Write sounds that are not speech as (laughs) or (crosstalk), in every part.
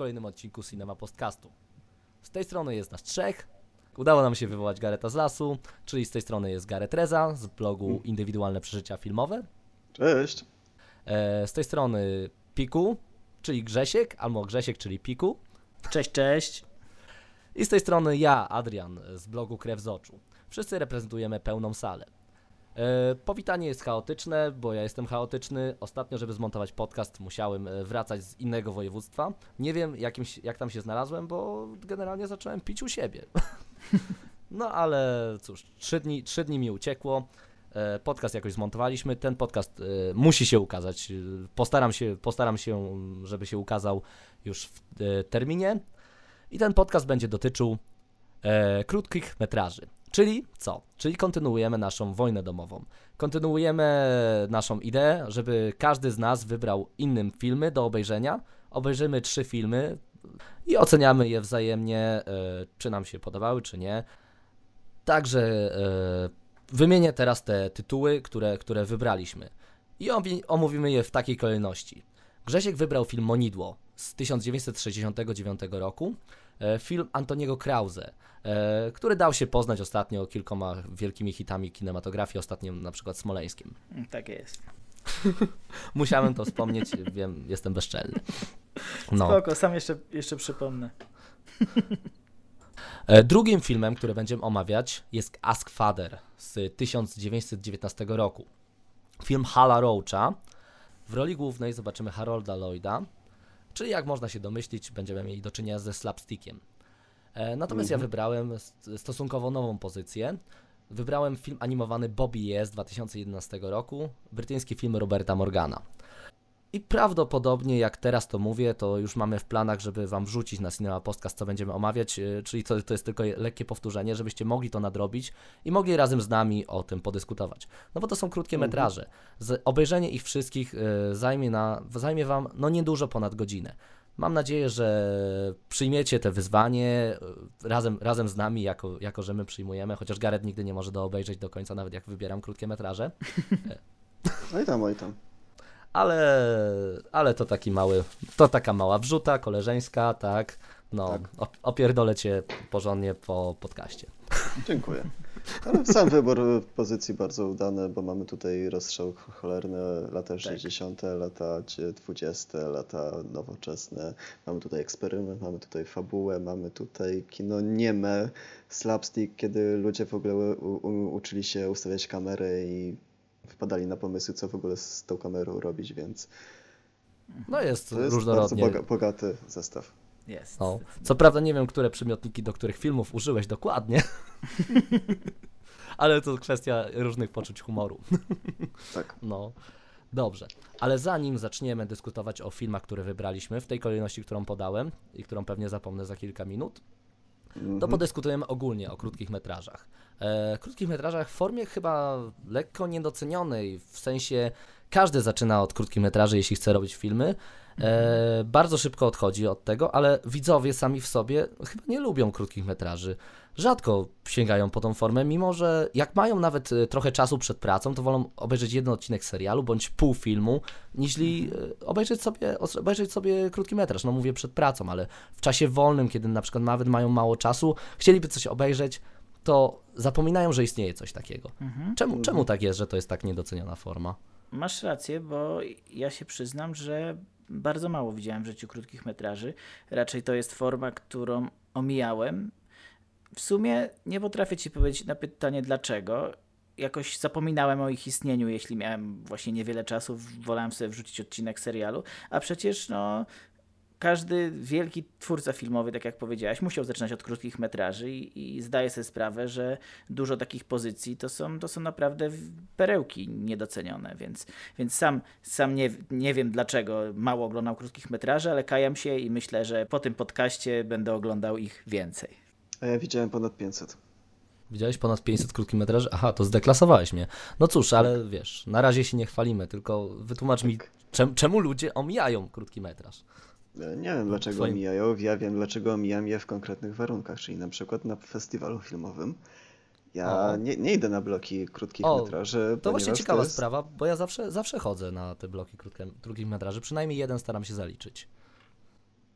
Kolejnym odcinku Cinema Podcastu. Z tej strony jest nas trzech. Udało nam się wywołać Gareta z lasu, czyli z tej strony jest Gareth Reza z blogu Indywidualne Przeżycia Filmowe. Cześć. E, z tej strony Piku, czyli Grzesiek, albo Grzesiek, czyli Piku. Cześć, cześć. I z tej strony ja, Adrian, z blogu Krew z Oczu. Wszyscy reprezentujemy pełną salę. E, powitanie jest chaotyczne, bo ja jestem chaotyczny. Ostatnio, żeby zmontować podcast, musiałem e, wracać z innego województwa. Nie wiem, jakimś, jak tam się znalazłem, bo generalnie zacząłem pić u siebie. (laughs) no ale cóż, trzy dni, trzy dni mi uciekło. E, podcast jakoś zmontowaliśmy. Ten podcast musi się ukazać. Postaram się, postaram się, żeby się ukazał już w terminie. I ten podcast będzie dotyczył krótkich metraży. Czyli co? Czyli kontynuujemy naszą wojnę domową. Kontynuujemy naszą ideę, żeby każdy z nas wybrał innym filmy do obejrzenia. Obejrzymy trzy filmy i oceniamy je wzajemnie, e, czy nam się podobały, czy nie. Także e, wymienię teraz te tytuły, które, które wybraliśmy. I omówimy je w takiej kolejności. Grzesiek wybrał film Monidło z 1969 roku. E, Film Antoniego Krause, e, który dał się poznać ostatnio kilkoma wielkimi hitami kinematografii, ostatnio na przykład Smoleńskim. Mm, Tak jest. (laughs) Musiałem to wspomnieć, wiem, jestem bezczelny. No. Spoko, sam jeszcze, jeszcze przypomnę. E, Drugim filmem, który będziemy omawiać jest Ask Father z 1919 roku. Film Hala Roacha. W roli głównej zobaczymy Harolda Lloyda, czyli jak można się domyślić, będziemy mieli do czynienia ze slapstickiem. E, Natomiast ja wybrałem st- stosunkowo nową pozycję. Wybrałem film animowany Bobby Yes z 2011 roku, brytyjski film Roberta Morgana. I prawdopodobnie, jak teraz to mówię, to już mamy w planach, żeby Wam wrzucić na Cinema Podcast, co będziemy omawiać, yy, czyli to, to jest tylko lekkie powtórzenie, żebyście mogli to nadrobić i mogli razem z nami o tym podyskutować. No bo to są krótkie metraże. Z, obejrzenie ich wszystkich yy, zajmie, na, zajmie Wam no niedużo ponad godzinę. Mam nadzieję, że przyjmiecie te wyzwanie yy, razem, razem z nami, jako, jako że my przyjmujemy, chociaż Gareth nigdy nie może do obejrzeć do końca, nawet jak wybieram krótkie metraże. (laughs) Oj tam, oj tam. Ale, ale to taki mały, to taka mała wrzuta koleżeńska, tak, no, Tak. op- opierdolę cię porządnie po podcaście. Dziękuję. Ale sam wybór pozycji bardzo udany, bo mamy tutaj rozstrzał cholerny, lata 60., lata 20., lata nowoczesne. Mamy tutaj eksperyment, mamy tutaj fabułę, mamy tutaj kino nieme, slapstick, kiedy ludzie w ogóle u, u, uczyli się ustawiać kamerę i wpadali na pomysły, co w ogóle z tą kamerą robić, więc No jest, to jest bardzo różnorodnie. boga, bogaty zestaw. Jest. No. Co prawda nie wiem, które przymiotniki do których filmów użyłeś dokładnie, (laughs) ale to kwestia różnych poczuć humoru. (laughs) Tak. No, dobrze. Ale zanim zaczniemy dyskutować o filmach, które wybraliśmy, w tej kolejności, którą podałem i którą pewnie zapomnę za kilka minut, to Mhm. podyskutujemy ogólnie o krótkich metrażach. E, krótkich metrażach w formie chyba lekko niedocenionej, w sensie każdy zaczyna od krótkich metraży, jeśli chce robić filmy. E, bardzo szybko odchodzi od tego, ale widzowie sami w sobie chyba nie lubią krótkich metraży. Rzadko sięgają po tą formę, mimo że jak mają nawet e, trochę czasu przed pracą, to wolą obejrzeć jeden odcinek serialu bądź pół filmu, niźli e, obejrzeć sobie, obejrzeć sobie krótki metraż. No mówię przed pracą, ale w czasie wolnym, kiedy na przykład nawet mają mało czasu, chcieliby coś obejrzeć, to zapominają, że istnieje coś takiego. Mhm. Czemu, czemu tak jest, że to jest tak niedoceniona forma? Masz rację, bo ja się przyznam, że bardzo mało widziałem w życiu krótkich metraży. Raczej to jest forma, którą omijałem. W sumie nie potrafię ci powiedzieć na pytanie dlaczego. Jakoś zapominałem o ich istnieniu, jeśli miałem właśnie niewiele czasu, wolałem sobie wrzucić odcinek serialu, a przecież no każdy wielki twórca filmowy, tak jak powiedziałaś, musiał zaczynać od krótkich metraży i, i zdaję sobie sprawę, że dużo takich pozycji to są, to są naprawdę perełki niedocenione, więc, więc sam, sam nie, nie wiem dlaczego mało oglądam krótkich metraży, ale kajam się i myślę, że po tym podcaście będę oglądał ich więcej. A ja widziałem ponad 500. Widziałeś ponad 500 krótkimetraży? Aha, to zdeklasowałeś mnie. No cóż, ale wiesz, na razie się nie chwalimy, tylko wytłumacz mi, Tak. czem, czemu ludzie omijają krótki metraż. Nie wiem dlaczego Twoim- omijają, ja wiem dlaczego omijam je w konkretnych warunkach, czyli na przykład na festiwalu filmowym. Ja nie, nie idę na bloki krótkich O, metraży, To właśnie ciekawa jest, sprawa, bo ja zawsze, zawsze chodzę na te bloki krótkie, krótkich metraży, przynajmniej jeden staram się zaliczyć.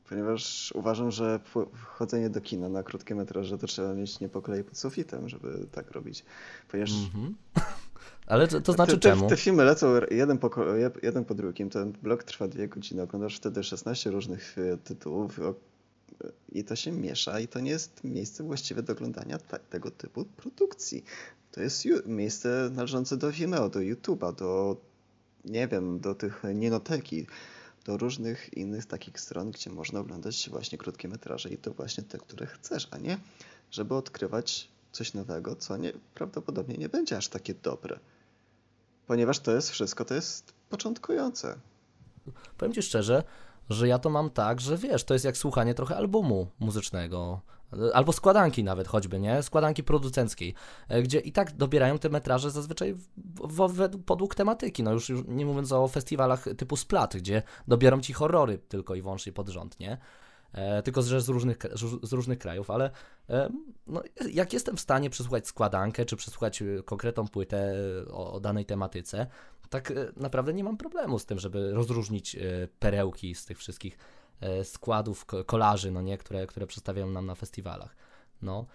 Ponieważ uważam, że chodzenie do kina na krótkie metraże to trzeba mieć nie po pod sufitem, żeby tak robić. Ponieważ Mhm. Ale to, to znaczy te, te, czemu? te filmy lecą jeden po, jeden po drugim, ten blok trwa dwie godziny, oglądasz wtedy 16 różnych e, tytułów i to się miesza i to nie jest miejsce właściwe do oglądania tego typu produkcji. To jest miejsce należące do Vimeo, do YouTube'a, do nie wiem, do tych Ninoteki, do różnych innych takich stron, gdzie można oglądać właśnie krótkie metraże i to właśnie te, które chcesz, a nie żeby odkrywać coś nowego, co nie, prawdopodobnie nie będzie aż takie dobre. Ponieważ to jest wszystko, to jest początkujące. Powiem ci szczerze, że ja to mam tak, że wiesz, to jest jak słuchanie trochę albumu muzycznego. Albo składanki nawet choćby, nie? Składanki producenckiej, e, gdzie i tak dobierają te metraże zazwyczaj w, w, w, podług tematyki. No już, już nie mówiąc o festiwalach typu Splat, gdzie dobiorą ci horrory tylko i wyłącznie pod rząd, nie? E, tylko że z różnych, z różnych krajów, ale e, no, jak jestem w stanie przesłuchać składankę, czy przesłuchać e, konkretną płytę o, o danej tematyce, tak naprawdę nie mam problemu z tym, żeby rozróżnić perełki z tych wszystkich składów, ko- kolaży, no nie, które, które przedstawiają nam na festiwalach. No.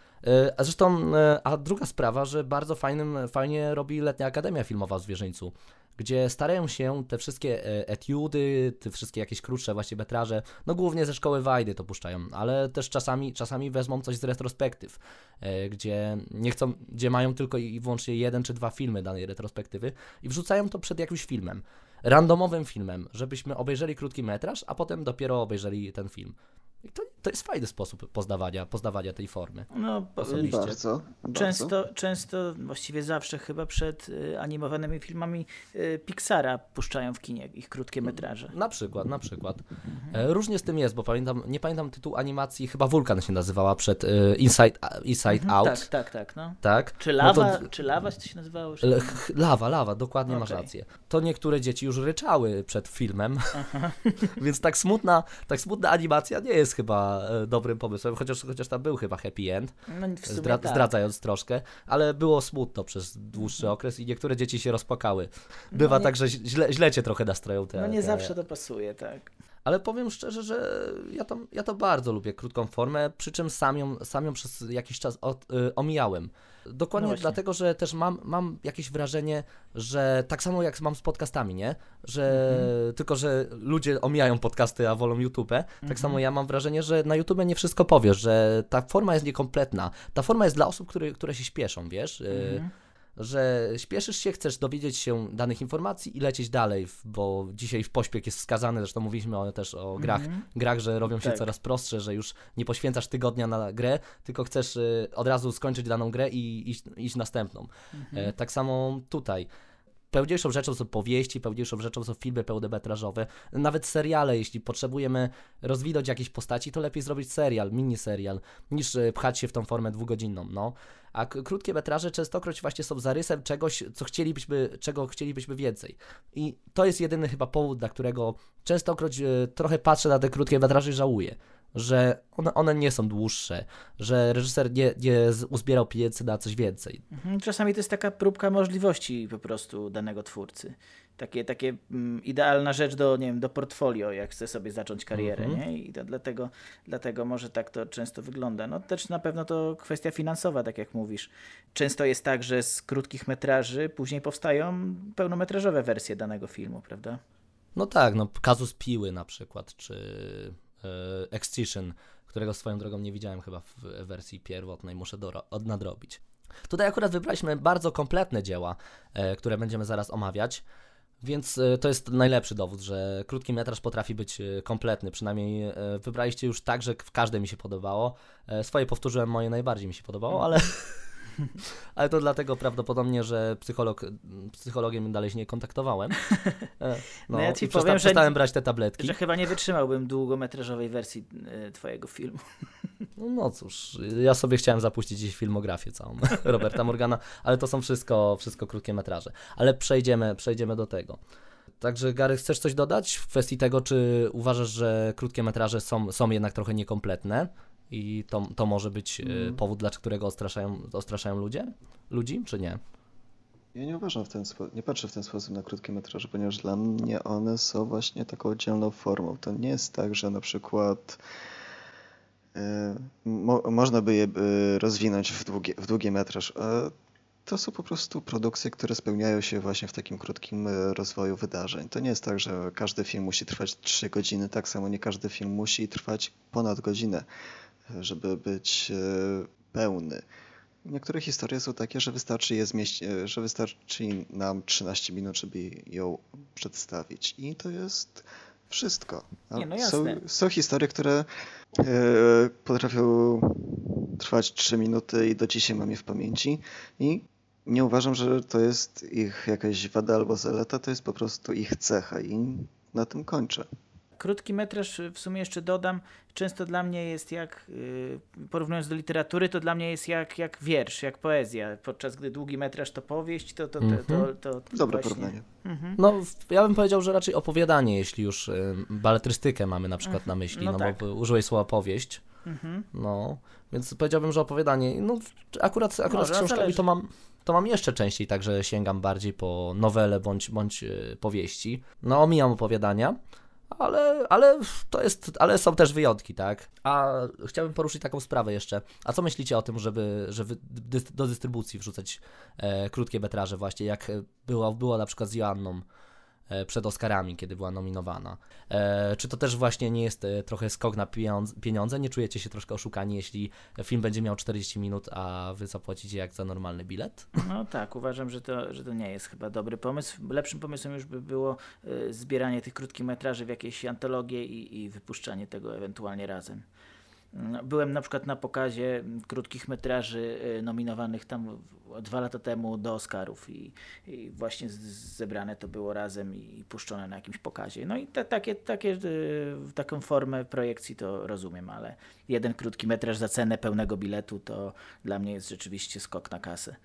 A zresztą, a druga sprawa, że bardzo fajnym, fajnie robi Letnia Akademia Filmowa w Zwierzyńcu, gdzie starają się te wszystkie e, etiudy, te wszystkie jakieś krótsze właśnie metraże, no głównie ze szkoły Wajdy to puszczają, ale też czasami, czasami wezmą coś z retrospektyw, e, gdzie nie chcą, gdzie mają tylko i wyłącznie jeden czy dwa filmy danej retrospektywy i wrzucają to przed jakimś filmem, randomowym filmem, żebyśmy obejrzeli krótki metraż, a potem dopiero obejrzeli ten film. I to, to jest fajny sposób poznawania, poznawania tej formy. No, Osobiście. Bardzo, bardzo. Często, często, właściwie zawsze chyba przed y, animowanymi filmami y, Pixara puszczają w kinie ich krótkie metraże. Na przykład, na przykład. E, Różnie z tym jest, bo pamiętam, nie pamiętam tytułu animacji, chyba Wulkan się nazywała przed e, Inside, Inside Mhm, Out. Tak, tak, tak. No. Tak. Czy No lawa, to- czy lawa się nazywało? Lawa, lawa, dokładnie masz Okej. rację. To niektóre dzieci już ryczały przed filmem, (laughs) więc tak smutna, tak smutna animacja nie jest chyba e, dobrym pomysłem, chociaż, chociaż tam był chyba happy end, No, zdra- tak. zdradzając troszkę, ale było smutno przez dłuższy okres i niektóre dzieci się rozpłakały. Bywa No nie- tak, że źle, źle cię trochę nastroją te... No nie te... zawsze to pasuje, tak. Ale powiem szczerze, że ja to, ja to bardzo lubię krótką formę, przy czym sam ją, sam ją przez jakiś czas od, y, omijałem. Dokładnie No dlatego, że też mam, mam jakieś wrażenie, że tak samo jak mam z podcastami, nie? Że Mhm. tylko, że ludzie omijają podcasty, a wolą YouTube, tak Mhm. samo ja mam wrażenie, że na YouTube nie wszystko powiesz, że ta forma jest niekompletna. Ta forma jest dla osób, które, które się śpieszą, wiesz? Y, Mhm. Że śpieszysz się, chcesz dowiedzieć się danych informacji i lecieć dalej, bo dzisiaj w pośpiech jest wskazany, zresztą mówiliśmy o, też o grach, Mhm. grach, że robią się Tak. coraz prostsze, że już nie poświęcasz tygodnia na grę, tylko chcesz y, od razu skończyć daną grę i iść, iść następną. Mhm. E, tak samo tutaj. Pełniejszą rzeczą są powieści, pełniejszą rzeczą są filmy pełnometrażowe, nawet seriale. Jeśli potrzebujemy rozwinąć jakieś postaci, to lepiej zrobić serial, miniserial, niż e, pchać się w tą formę dwugodzinną. No. A krótkie metraże częstokroć właśnie są zarysem czegoś, co chcielibyśmy, czego chcielibyśmy więcej. I to jest jedyny chyba powód, dla którego częstokroć e, trochę patrzę na te krótkie metraże i żałuję. Że one, one nie są dłuższe, że reżyser nie, nie uzbierał pieniędzy na coś więcej. Mhm, Czasami to jest taka próbka możliwości po prostu danego twórcy. Takie, takie mm, idealna rzecz do, nie wiem, do portfolio, jak chce sobie zacząć karierę, Mhm. nie? I to dlatego, dlatego może tak to często wygląda. No też na pewno to kwestia finansowa, tak jak mówisz. Często jest tak, że z krótkich metraży później powstają pełnometrażowe wersje danego filmu, prawda? No tak, no Kazus Piły na przykład, czy Excision, którego swoją drogą nie widziałem chyba w wersji pierwotnej, muszę od- nadrobić. Tutaj akurat wybraliśmy bardzo kompletne dzieła, e, które będziemy zaraz omawiać. Więc e, to jest najlepszy dowód, że krótki metraż potrafi być e, kompletny. Przynajmniej e, wybraliście już tak, że w każde mi się podobało. E, Swoje powtórzyłem, moje najbardziej mi się podobało, ale, (laughs) (laughs) ale to dlatego prawdopodobnie, że psycholog, psychologiem dalej się nie kontaktowałem. (laughs) E, No ja ci i przesta- powiem, że- przestałem brać te tabletki. Że chyba nie wytrzymałbym długometrażowej wersji y, twojego filmu. (laughs) No, no cóż, ja sobie chciałem zapuścić dziś filmografię całą Roberta Morgana, ale to są wszystko, wszystko krótkie metraże. Ale przejdziemy, przejdziemy do tego. Także Gary, chcesz coś dodać w kwestii tego, czy uważasz, że krótkie metraże są, są jednak trochę niekompletne i to, to może być mm. powód, dla którego ostraszają, ostraszają ludzie? Ludzi, czy nie? Ja nie uważam w ten sposób, nie patrzę w ten sposób na krótkie metraże, ponieważ dla mnie one są właśnie taką oddzielną formą. To nie jest tak, że na przykład e, mo, można by je e, rozwinąć w długi, w długi metraż. A to są po prostu produkcje, które spełniają się właśnie w takim krótkim e, rozwoju wydarzeń. To nie jest tak, że każdy film musi trwać 3 godziny, tak samo nie każdy film musi trwać ponad godzinę, e, żeby być e, pełny. Niektóre historie są takie, że wystarczy je zmieścić, że wystarczy nam 13 minut, żeby ją przedstawić. I to jest wszystko. A Nie, no są, są historie, które e, potrafią trwać 3 minuty i do dzisiaj mam je w pamięci. I nie uważam, że to jest ich jakaś wada albo zaleta, to jest po prostu ich cecha i na tym kończę. Krótki metraż w sumie jeszcze dodam, często dla mnie jest jak, y, porównując do literatury, to dla mnie jest jak, jak wiersz, jak poezja, podczas gdy długi metraż to powieść, to to, to, to, to, to Dobre właśnie... porównanie. Mhm. No, ja bym powiedział, że raczej opowiadanie, jeśli już y, baletrystykę mamy na przykład na myśli, No no, tak. bo użyłeś słowa powieść. Mhm. No, więc powiedziałbym, że opowiadanie. No, akurat, akurat Może, z książkami zależy. to mam, to mam jeszcze częściej, także sięgam bardziej po nowele bądź, bądź e, powieści. No, omijam opowiadania, ale, ale to jest, ale są też wyjątki, tak? A chciałbym poruszyć taką sprawę jeszcze. A co myślicie o tym, żeby, żeby do dystrybucji wrzucać e, krótkie metraże właśnie, jak było, było na przykład z Joanną przed Oscarami, kiedy była nominowana. E, czy to też właśnie nie jest e, trochę skok na pieniądze? Nie czujecie się troszkę oszukani, jeśli film będzie miał 40 minut, a wy zapłacicie jak za normalny bilet? No tak, uważam, że to, że to nie jest chyba dobry pomysł. Lepszym pomysłem już by było zbieranie tych krótkich metraży w jakieś antologie i, i wypuszczanie tego ewentualnie razem. Byłem na przykład na pokazie krótkich metraży y, nominowanych tam dwa lata temu do Oscarów i, i właśnie zebrane to było razem i, puszczone na jakimś pokazie. No i te, takie, takie, y, taką formę projekcji to rozumiem, ale jeden krótki metraż za cenę pełnego biletu to dla mnie jest rzeczywiście skok na kasę.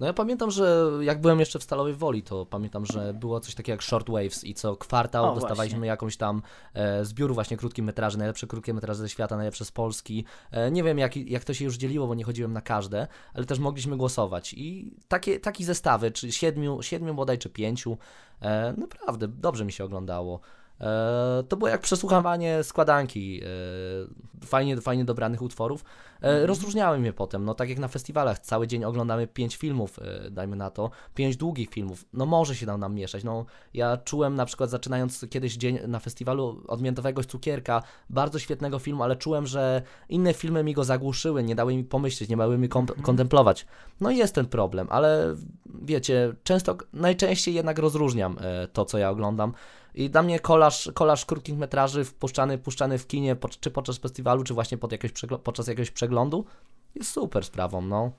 No ja pamiętam, że jak byłem jeszcze w Stalowej Woli, to pamiętam, że było coś takiego jak Short Waves i co kwartał O, dostawaliśmy właśnie. jakąś tam e, zbiór właśnie krótkich metraży, najlepsze krótkie metraże ze świata, najlepsze z Polski. E, nie wiem jak, jak to się już dzieliło, bo nie chodziłem na każde, ale też mogliśmy głosować i takie, takie zestawy, czy siedmiu, siedmiu bodaj, czy pięciu, e, naprawdę dobrze mi się oglądało. E, to było jak przesłuchiwanie składanki e, fajnie, fajnie dobranych utworów. E, rozróżniałem je potem, no tak jak na festiwalach, cały dzień oglądamy pięć filmów, dajmy na to, pięć długich filmów, no może się tam nam mieszać, no ja czułem na przykład zaczynając kiedyś dzień na festiwalu od Miętowego Cukierka, bardzo świetnego filmu, ale czułem, że inne filmy mi go zagłuszyły, nie dały mi pomyśleć, nie dały mi kom- kontemplować. No i jest ten problem, ale wiecie, często, najczęściej jednak rozróżniam to, co ja oglądam. I dla mnie kolaż, kolaż krótkich metraży wpuszczany, puszczany w kinie, po, czy podczas festiwalu, czy właśnie pod jakiegoś podczas jakiegoś przeglądu, jest super sprawą, no.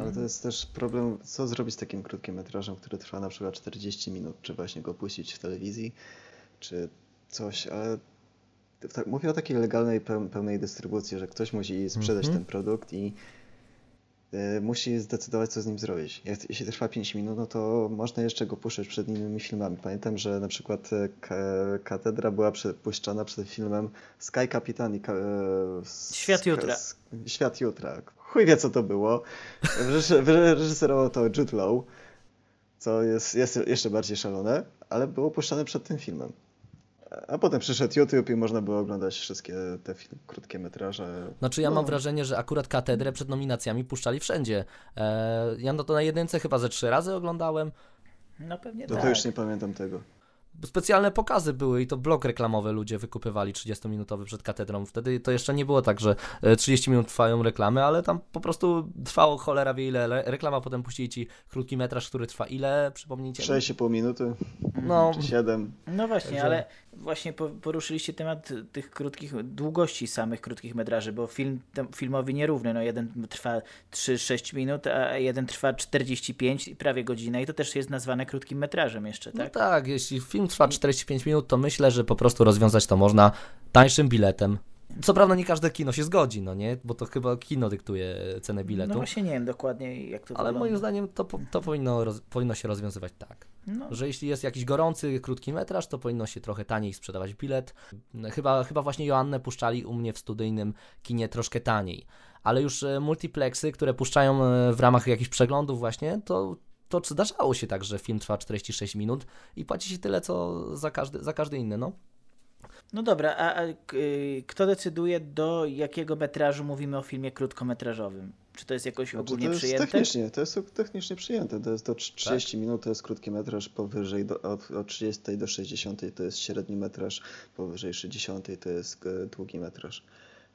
Ale to jest też problem, co zrobić z takim krótkim metrażem, który trwa na przykład 40 minut, czy właśnie go puścić w telewizji, czy coś, ale tak, mówię o takiej legalnej, peł- pełnej dystrybucji, że ktoś musi sprzedać Mhm. ten produkt i musi zdecydować, co z nim zrobić. Jeśli trwa 5 minut, no to można jeszcze go puszczać przed innymi filmami. Pamiętam, że na przykład ka- Katedra była przepuszczana przed filmem Sky Capitan i ka- s- Świat jutra. Świat jutra. Chuj wie, co to było. (laughs) Reży- Wyreżyserował to Jude Law, co jest, jest jeszcze bardziej szalone, ale było puszczane przed tym filmem. A potem przyszedł YouTube i można było oglądać wszystkie te film, krótkie metraże. Znaczy ja No. mam wrażenie, że akurat katedrę przed nominacjami puszczali wszędzie. E, ja no to na jedynce chyba ze trzy razy oglądałem. No pewnie To, tak. to już nie pamiętam tego. Specjalne pokazy były i to blok reklamowy ludzie wykupywali 30-minutowy przed katedrą. Wtedy to jeszcze nie było tak, że e, 30 minut trwają reklamy, ale tam po prostu trwało cholera wie ile le- reklama, potem puścili ci krótki metraż, który trwa ile, przypomnijcie? 6,5 minuty, No, czy 7. No właśnie, Także- ale właśnie po- poruszyliście temat tych krótkich, długości samych krótkich metraży, bo film filmowi nierówny, no jeden trwa 3-6 minut, a jeden trwa 45 i prawie godzinę i to też jest nazwane krótkim metrażem jeszcze, no tak? tak, jeśli film trwa 45 minut, to myślę, że po prostu rozwiązać to można tańszym biletem. Co prawda nie każde kino się zgodzi, no nie? Bo to chyba kino dyktuje cenę biletu. No właśnie nie wiem dokładnie jak to Ale wygląda. moim zdaniem to, to powinno, roz, powinno się rozwiązywać tak. No, Że jeśli jest jakiś gorący, krótki metraż, to powinno się trochę taniej sprzedawać bilet. Chyba, chyba właśnie Joannę puszczali u mnie w studyjnym kinie troszkę taniej. Ale już e, multiplexy, które puszczają e, w ramach jakichś przeglądów właśnie, to, to zdarzało się tak, że film trwa 46 minut i płaci się tyle, co za każdy, za każdy inny, no. no dobra, a, a k- y, kto decyduje do jakiego metrażu mówimy o filmie krótkometrażowym? Czy to jest jakoś Znaczy, ogólnie to jest przyjęte? technicznie, to jest technicznie przyjęte. To jest do 30 minut to jest krótki metraż, powyżej do, od, od 30 do 60 to jest średni metraż, powyżej 60 to jest e, długi metraż.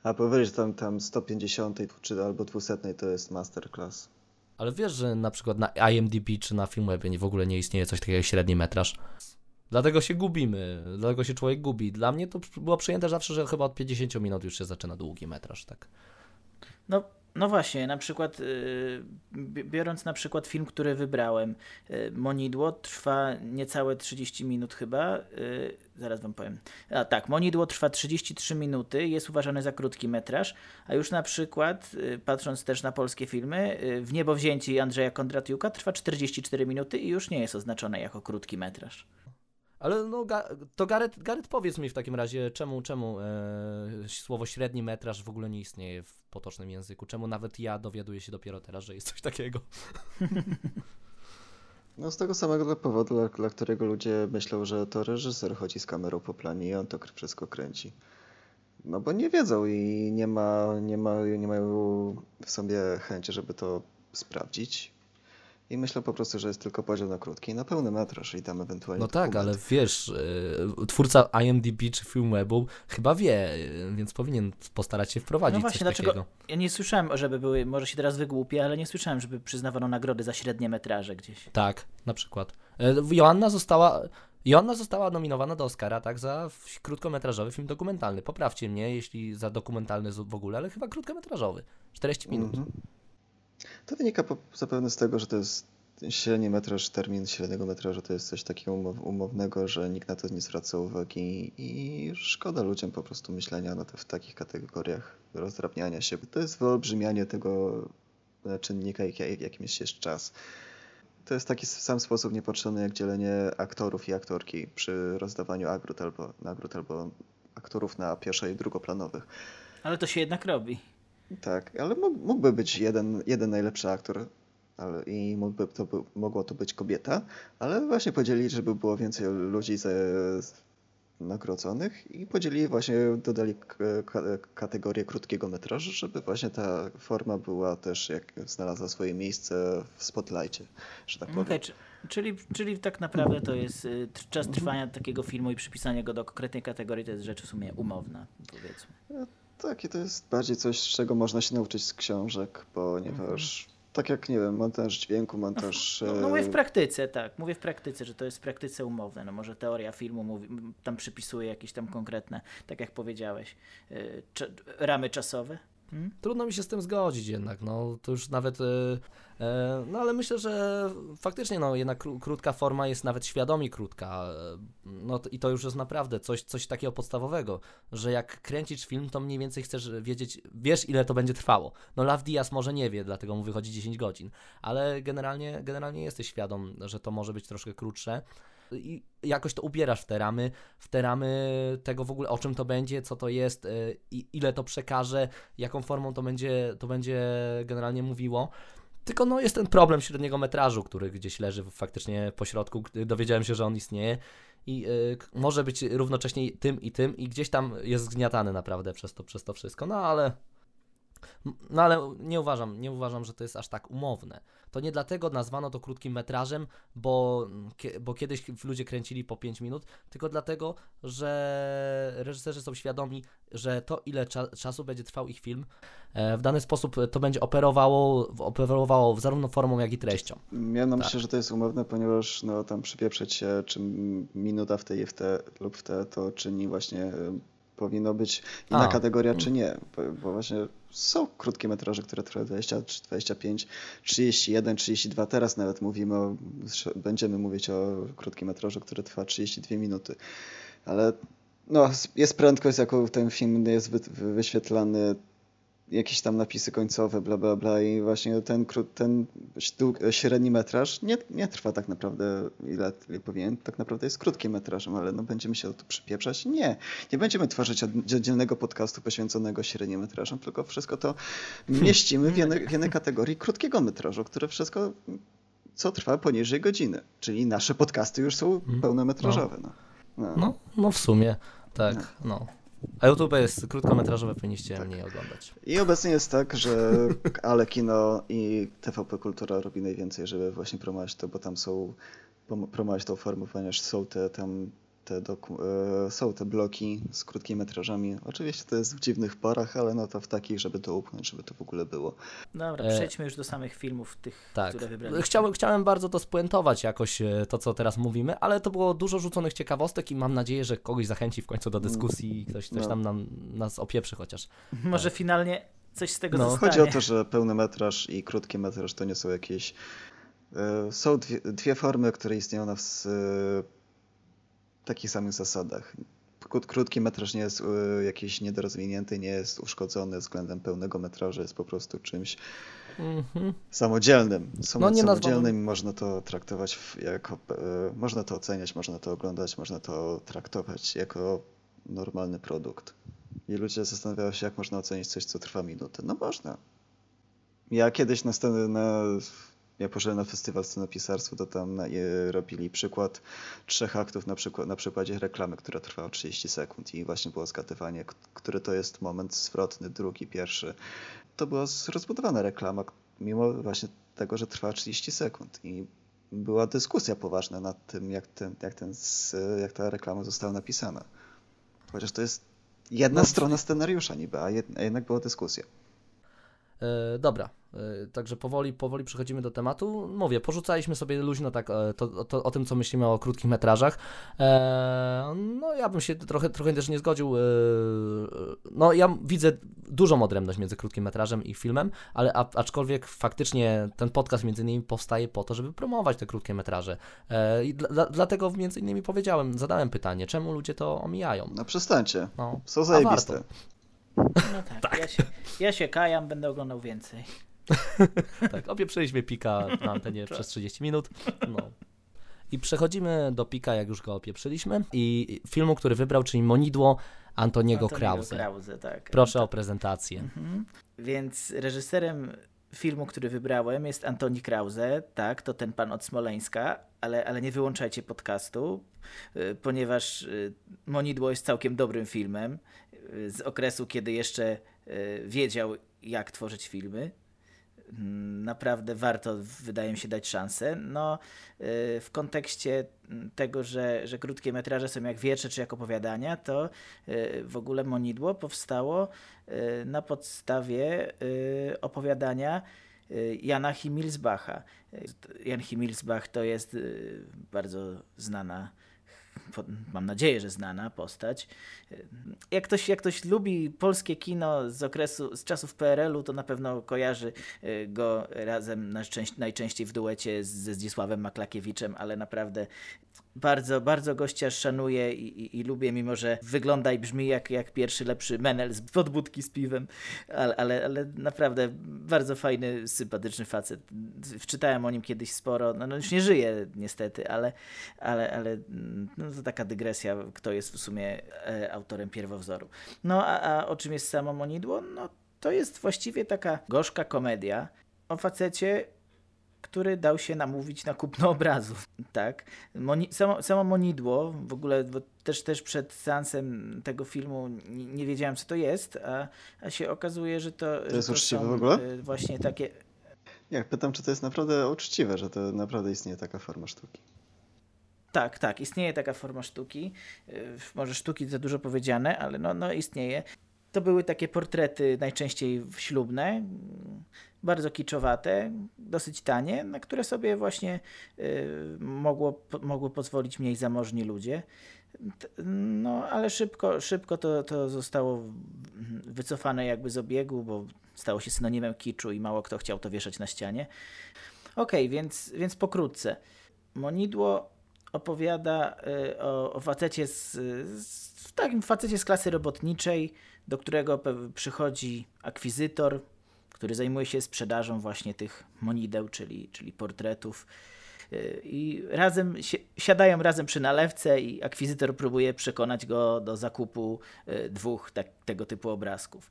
A powyżej tam, tam 150 czy albo 200 to jest masterclass. Ale wiesz, że na przykład na IMDb czy na Filmwebie w ogóle nie istnieje coś takiego jak średni metraż? Dlatego się gubimy, dlatego się człowiek gubi. Dla mnie to było przyjęte zawsze, że chyba od 50 minut już się zaczyna długi metraż, tak? No, no właśnie, na przykład y, bi- biorąc na przykład film, który wybrałem, y, Monidło trwa niecałe 30 minut chyba, y, zaraz wam powiem. A tak, Monidło trwa 33 minuty, jest uważany za krótki metraż, a już na przykład, patrząc też na polskie filmy, W niebo wzięci Andrzeja Kondratiuka trwa 44 minuty i już nie jest oznaczone jako krótki metraż. Ale no, to Gareth, Gareth powiedz mi w takim razie, czemu, czemu e, słowo średni metraż w ogóle nie istnieje w potocznym języku? Czemu nawet ja dowiaduję się dopiero teraz, że jest coś takiego? (laughs) No z tego samego powodu, dla, dla którego ludzie myślą, że to reżyser chodzi z kamerą po planie i on to wszystko kręci. No bo nie wiedzą i nie, ma, nie, ma, nie mają w sobie chęci, żeby to sprawdzić. I myślą po prostu, że jest tylko poziom na krótki i na pełny metraż i tam ewentualnie No tak, ale wiesz, e, twórca IMDb czy Filmwebu chyba wie, więc powinien postarać się wprowadzić No właśnie, coś dlaczego takiego. ja nie słyszałem, żeby były, może się teraz wygłupię, ale nie słyszałem, żeby przyznawano nagrody za średnie metraże gdzieś. Tak, na przykład. E, Joanna została... Joanna została nominowana do Oscara, tak, za krótkometrażowy film dokumentalny. Poprawcie mnie, jeśli za dokumentalny z- w ogóle, ale chyba krótkometrażowy. 40 minut. Mhm. To wynika po, zapewne z tego, że to jest średni metraż, termin średniego metrażu to jest coś takiego umow, umownego, że nikt na to nie zwraca uwagi i szkoda ludziom po prostu myślenia na te, w takich kategoriach, rozdrabniania się. To jest wyolbrzymianie tego czynnika, jak, jakim jest czas. To jest taki sam sposób niepotrzebny jak dzielenie aktorów i aktorki przy rozdawaniu nagród albo, nagród albo aktorów na pierwszo- i drugoplanowych. Ale to się jednak robi. Tak, ale mógł- mógłby być jeden, jeden najlepszy aktor ale, i mógłby to, mogło to być kobieta, ale właśnie podzielili, żeby było więcej ludzi ze, nagrodzonych i podzielili właśnie, dodali kategorię krótkiego metrażu, żeby właśnie ta forma była też, jak znalazła swoje miejsce w spotlightie, że tak Okej, powiem. czy- czyli, czyli tak naprawdę to jest y, czas trwania takiego filmu i przypisanie go do konkretnej kategorii to jest rzecz w sumie umowna, powiedzmy. Tak, i to jest bardziej coś, czego można się nauczyć z książek, ponieważ tak jak, nie wiem, montaż dźwięku, montaż... No, no mówię w e, praktyce, tak. Mówię w praktyce, że to jest w praktyce umowne. No może teoria filmu mówi, tam przypisuje jakieś tam konkretne, tak jak powiedziałeś, cze- ramy czasowe. Hmm? Trudno mi się z tym zgodzić jednak, no to już nawet, e, e, no ale myślę, że faktycznie no jednak kró- krótka forma jest nawet świadomie krótka, e, no to, i to już jest naprawdę coś, coś takiego podstawowego, że jak kręcisz film, to mniej więcej chcesz wiedzieć, wiesz ile to będzie trwało. No Love Diaz może nie wie, dlatego mu wychodzi 10 godzin, ale generalnie, generalnie jesteś świadom, że to może być troszkę krótsze i jakoś to ubierasz w te ramy, w te ramy tego w ogóle, o czym to będzie, co to jest, y, i ile to przekaże, jaką formą to będzie, to będzie generalnie mówiło. Tylko no jest ten problem średniego metrażu, który gdzieś leży faktycznie po środku, dowiedziałem się, że on istnieje i y, może być równocześnie tym i tym i gdzieś tam jest zgniatany naprawdę przez to, przez to wszystko, no ale No ale nie uważam, nie uważam, że to jest aż tak umowne. To nie dlatego nazwano to krótkim metrażem, bo, bo kiedyś ludzie kręcili po 5 minut, tylko dlatego, że reżyserzy są świadomi, że to ile cza czasu będzie trwał ich film, e, w dany sposób to będzie operowało, operowało zarówno formą, jak i treścią. Ja tak. myślę, że to jest umowne, ponieważ no, tam przypieprzeć się, czy minuta w tej w te lub w te, to czyni właśnie powinno być inna A. kategoria, czy nie. Bo, bo, właśnie są krótkie metraże, które trwają 20, 25, 31, 32. Teraz nawet mówimy o, będziemy mówić o krótkim metrażu, który trwa 32 minuty. Ale no, jest prędkość, jaką ten film jest wyświetlany jakieś tam napisy końcowe, bla, bla, bla i właśnie ten, ten średni metraż nie, nie trwa tak naprawdę ile, ile powinien, tak naprawdę jest krótkim metrażem, ale no będziemy się o to przypieprzać? Nie. Nie będziemy tworzyć oddzielnego podcastu poświęconego średnim metrażom, tylko wszystko to mieścimy w jednej, w jednej kategorii krótkiego metrażu, które wszystko co trwa poniżej godziny, czyli nasze podcasty już są mhm. pełnometrażowe. No, no. no, no w sumie, tak, no. A YouTube jest krótkometrażowe, powinniście tak. mniej oglądać. I obecnie jest tak, że (laughs) Ale Kino i TVP Kultura robi najwięcej, żeby właśnie promować to, bo tam są, promować tą formę, ponieważ są te tam te doku, e, są te bloki z krótkimi metrażami. Oczywiście to jest w dziwnych porach, ale no to w takich, żeby to upchnąć, żeby to w ogóle było. Dobra, e, przejdźmy już do samych filmów, tych, tak. które wybraliśmy. Chciałem, chciałem bardzo to spuentować jakoś, e, to co teraz mówimy, ale to było dużo rzuconych ciekawostek i mam nadzieję, że kogoś zachęci w końcu do dyskusji i ktoś, ktoś no. tam nam, nas opieprzy chociaż. Może tak. finalnie coś z tego no. zostanie. Chodzi o to, że pełny metraż i krótki metraż to nie są jakieś... Są dwie, dwie formy, które istnieją w takich samych zasadach. Krótki metraż nie jest y, jakiś niedorozwinięty, nie jest uszkodzony względem pełnego metrażu, jest po prostu czymś mm-hmm. samodzielnym. Sam, no, samodzielnym można to traktować jako, y, można to oceniać, można to oglądać, można to traktować jako normalny produkt. I ludzie zastanawiają się, jak można ocenić coś, co trwa minutę. No można. Ja kiedyś na, na ja poszedłem na festiwal scenopisarstwa, to tam robili przykład trzech aktów na, przykład, na przykładzie reklamy, która trwała 30 sekund i właśnie było zgadywanie, który to jest moment zwrotny, drugi, pierwszy. To była rozbudowana reklama, mimo właśnie tego, że trwała 30 sekund i była dyskusja poważna nad tym, jak, ten, jak, ten, jak ta reklama została napisana. Chociaż to jest jedna no, strona scenariusza niby, a, a jednak była dyskusja. E, dobra, e, także powoli, powoli przechodzimy do tematu. Mówię, porzucaliśmy sobie luźno tak e, to, to, o tym, co myślimy o krótkich metrażach. no ja bym się trochę, trochę też nie zgodził. no ja widzę dużą odrębność między krótkim metrażem i filmem, ale a, aczkolwiek faktycznie ten podcast między innymi powstaje po to, żeby promować te krótkie metraże. I dla, dlatego między innymi powiedziałem, zadałem pytanie, czemu ludzie to omijają? No przestańcie. No, Są zajebiste. No tak, (laughs) tak. Ja, się, ja się kajam, będę oglądał więcej. (laughs) tak, opieprzyliśmy Pika na antenie tak. przez 30 minut. No. I przechodzimy do Pika, jak już go opieprzyliśmy. I filmu, który wybrał, czyli Monidło Antoniego, Antoniego Krause. Krause tak. Proszę o prezentację. Mhm. Więc reżyserem filmu, który wybrałem jest Antoni Krause, tak, to ten pan od Smoleńska, ale, ale nie wyłączajcie podcastu, y, ponieważ y, Monidło jest całkiem dobrym filmem z okresu, kiedy jeszcze wiedział, jak tworzyć filmy. Mm, naprawdę warto, wydaje mi się, dać szansę. No, e, w kontekście tego, że, że krótkie metraże są jak wiersze czy jak opowiadania, to e, w ogóle Monidło powstało na podstawie opowiadania Jana Himmelsbacha. Jan Himmelsbach to jest bardzo znana mam nadzieję, że znana postać. Jak ktoś, jak ktoś lubi polskie kino z okresu, z czasów PRL-u, to na pewno kojarzy e, go razem najczęściej w duecie ze Zdzisławem Maklakiewiczem, ale naprawdę bardzo, bardzo gościa szanuję i, i, i, lubię, mimo że wygląda i brzmi jak, jak pierwszy lepszy menel z podbudki z piwem, ale, ale, ale naprawdę bardzo fajny, sympatyczny facet. Wczytałem o nim kiedyś sporo, no, no już nie żyje niestety, ale, ale, ale no, to taka dygresja, kto jest w sumie e, autorem pierwowzoru. No a, a o czym jest samo Monidło? No to jest właściwie taka gorzka komedia o facecie, który dał się namówić na kupno (laughs) obrazu. Tak. Moni samo, samo Monidło, w ogóle też, też przed seansem tego filmu nie, nie wiedziałem, co to jest, a, a się okazuje, że to, to jest to uczciwe są w ogóle? y, właśnie takie... Ja pytam, czy to jest naprawdę uczciwe, że to naprawdę istnieje taka forma sztuki. Tak, tak, istnieje taka forma sztuki. Y, Może sztuki za dużo powiedziane, ale no, no istnieje. To były takie portrety najczęściej ślubne, bardzo kiczowate, dosyć tanie, na które sobie właśnie y, mogło, po, mogły pozwolić mniej zamożni ludzie. No, ale szybko, szybko to, to zostało wycofane jakby z obiegu, bo stało się synonimem kiczu i mało kto chciał to wieszać na ścianie. Okej, więc, więc pokrótce. Monidło opowiada y, o, o facecie z, z takim facecie z klasy robotniczej, do którego przychodzi akwizytor, który zajmuje się sprzedażą właśnie tych monideł, czyli, czyli portretów. Y, I razem si- siadają razem przy nalewce i akwizytor próbuje przekonać go do zakupu y, dwóch tak, tego typu obrazków.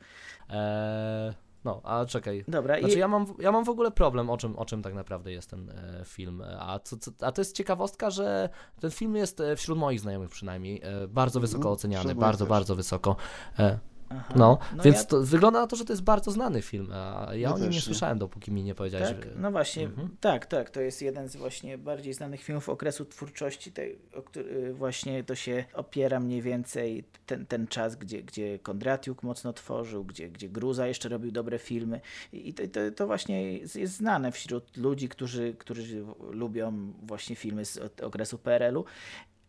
Eee, no, a czekaj. Dobra, Znaczy i ja mam, ja mam w ogóle problem, o czym, o czym tak naprawdę jest ten e, film. A, co, co, a to jest ciekawostka, że ten film jest e, wśród moich znajomych przynajmniej e, bardzo wysoko Mhm, oceniany, wśród moich bardzo, też. bardzo wysoko. E, aha, no, więc ja- to, wygląda na to, że to jest bardzo znany film, a ja Ja o nim nie słyszałem, dopóki mi nie powiedziałeś. Tak, że- no właśnie, Mhm. tak, tak, to jest jeden z właśnie bardziej znanych filmów okresu twórczości, tej, o który właśnie to się opiera mniej więcej ten, ten czas, gdzie, gdzie Kondratiuk mocno tworzył, gdzie, gdzie Gruza jeszcze robił dobre filmy i to, to, to właśnie jest, jest znane wśród ludzi, którzy, którzy lubią właśnie filmy z okresu PRL-u.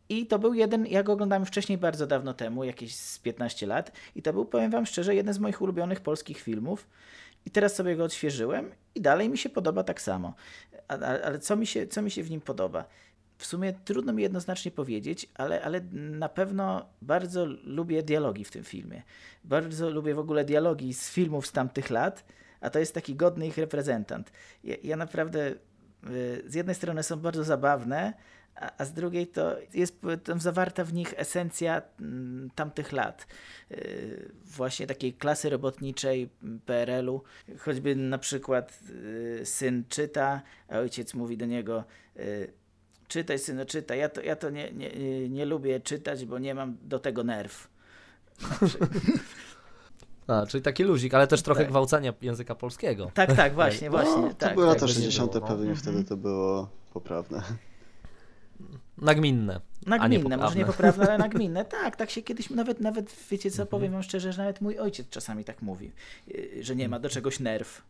I to był jeden, ja go oglądałem wcześniej bardzo dawno temu, jakieś z 15 lat i to był, powiem wam szczerze, jeden z moich ulubionych polskich filmów. I teraz sobie go odświeżyłem i dalej mi się podoba tak samo. A, a, ale co mi, się, co mi się w nim podoba? W sumie trudno mi jednoznacznie powiedzieć, ale, ale na pewno bardzo lubię dialogi w tym filmie. Bardzo lubię w ogóle dialogi z filmów z tamtych lat, a to jest taki godny ich reprezentant. Ja, ja naprawdę y, z jednej strony są bardzo zabawne, a, a z drugiej to jest zawarta w nich esencja mm, tamtych lat. Y, Właśnie takiej klasy robotniczej m, PRL-u. Choćby na przykład y, syn czyta, a ojciec mówi do niego y, czytaj synu, czytaj. Ja to, ja to nie, nie, nie- lubię czytać, bo nie mam do tego nerw. (laughs) A, czyli taki luzik, ale też trochę Tak. gwałcenia języka polskiego. Tak, tak, właśnie, (laughs) właśnie. no, to tak, były tak. lata nie 60. było, no. pewnie Mhm. wtedy to było poprawne. Nagminne. a nie Nagminne, może nie poprawne. poprawne, ale nagminne. (laughs) Tak, tak się kiedyś, nawet, nawet wiecie co, Mhm. powiem wam szczerze, że nawet mój ojciec czasami tak mówi, yy, że nie ma do czegoś nerw.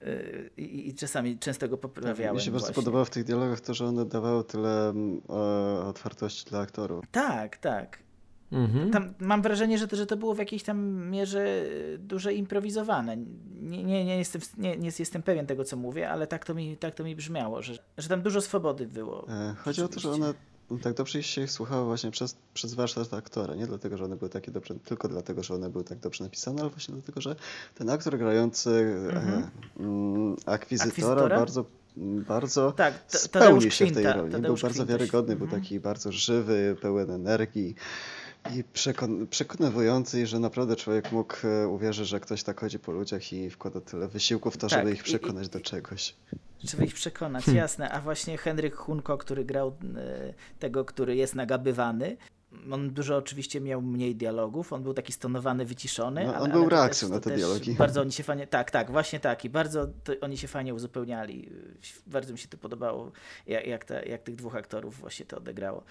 Yy, I, I czasami często go poprawiałem. Mi się bardzo właśnie. podobało w tych dialogach to, że one dawały tyle mm, e, otwartości dla aktorów. Tak, tak. Mhm. Tam mam wrażenie, że to, że to było w jakiejś tam mierze y, duże improwizowane. Nie, nie, nie, jestem, nie, nie jestem pewien tego, co mówię, ale tak to mi, tak to mi brzmiało, że, że tam dużo swobody było. E, Chodzi o to, że one tak dobrze się ich słuchały właśnie przez, przez warsztat aktora. Nie dlatego, że one były takie dobrze, tylko dlatego, że one były tak dobrze napisane, ale właśnie dlatego, że ten aktor grający Mhm. e, mm, akwizytora, Akwizytora? bardzo, bardzo Tak, Ta- spełnił się w tej roli. Tadeusz był bardzo wiarygodny, był mhm. taki bardzo żywy, pełen energii. I przekon przekonywujący, że naprawdę człowiek mógł e, uwierzyć, że ktoś tak chodzi po ludziach i wkłada tyle wysiłku w to, Tak, żeby ich i- przekonać do czegoś. Żeby ich przekonać, Hmm. jasne. A właśnie Henryk Hunko, który grał e, tego, który jest nagabywany, on dużo oczywiście miał mniej dialogów, on był taki stonowany, wyciszony. No, ale, on był ale reakcją też, na te dialogi. Bardzo oni się fajnie, tak, tak, właśnie tak. I bardzo to, oni się fajnie uzupełniali. Bardzo mi się to podobało, jak, jak, ta, jak tych dwóch aktorów właśnie to odegrało.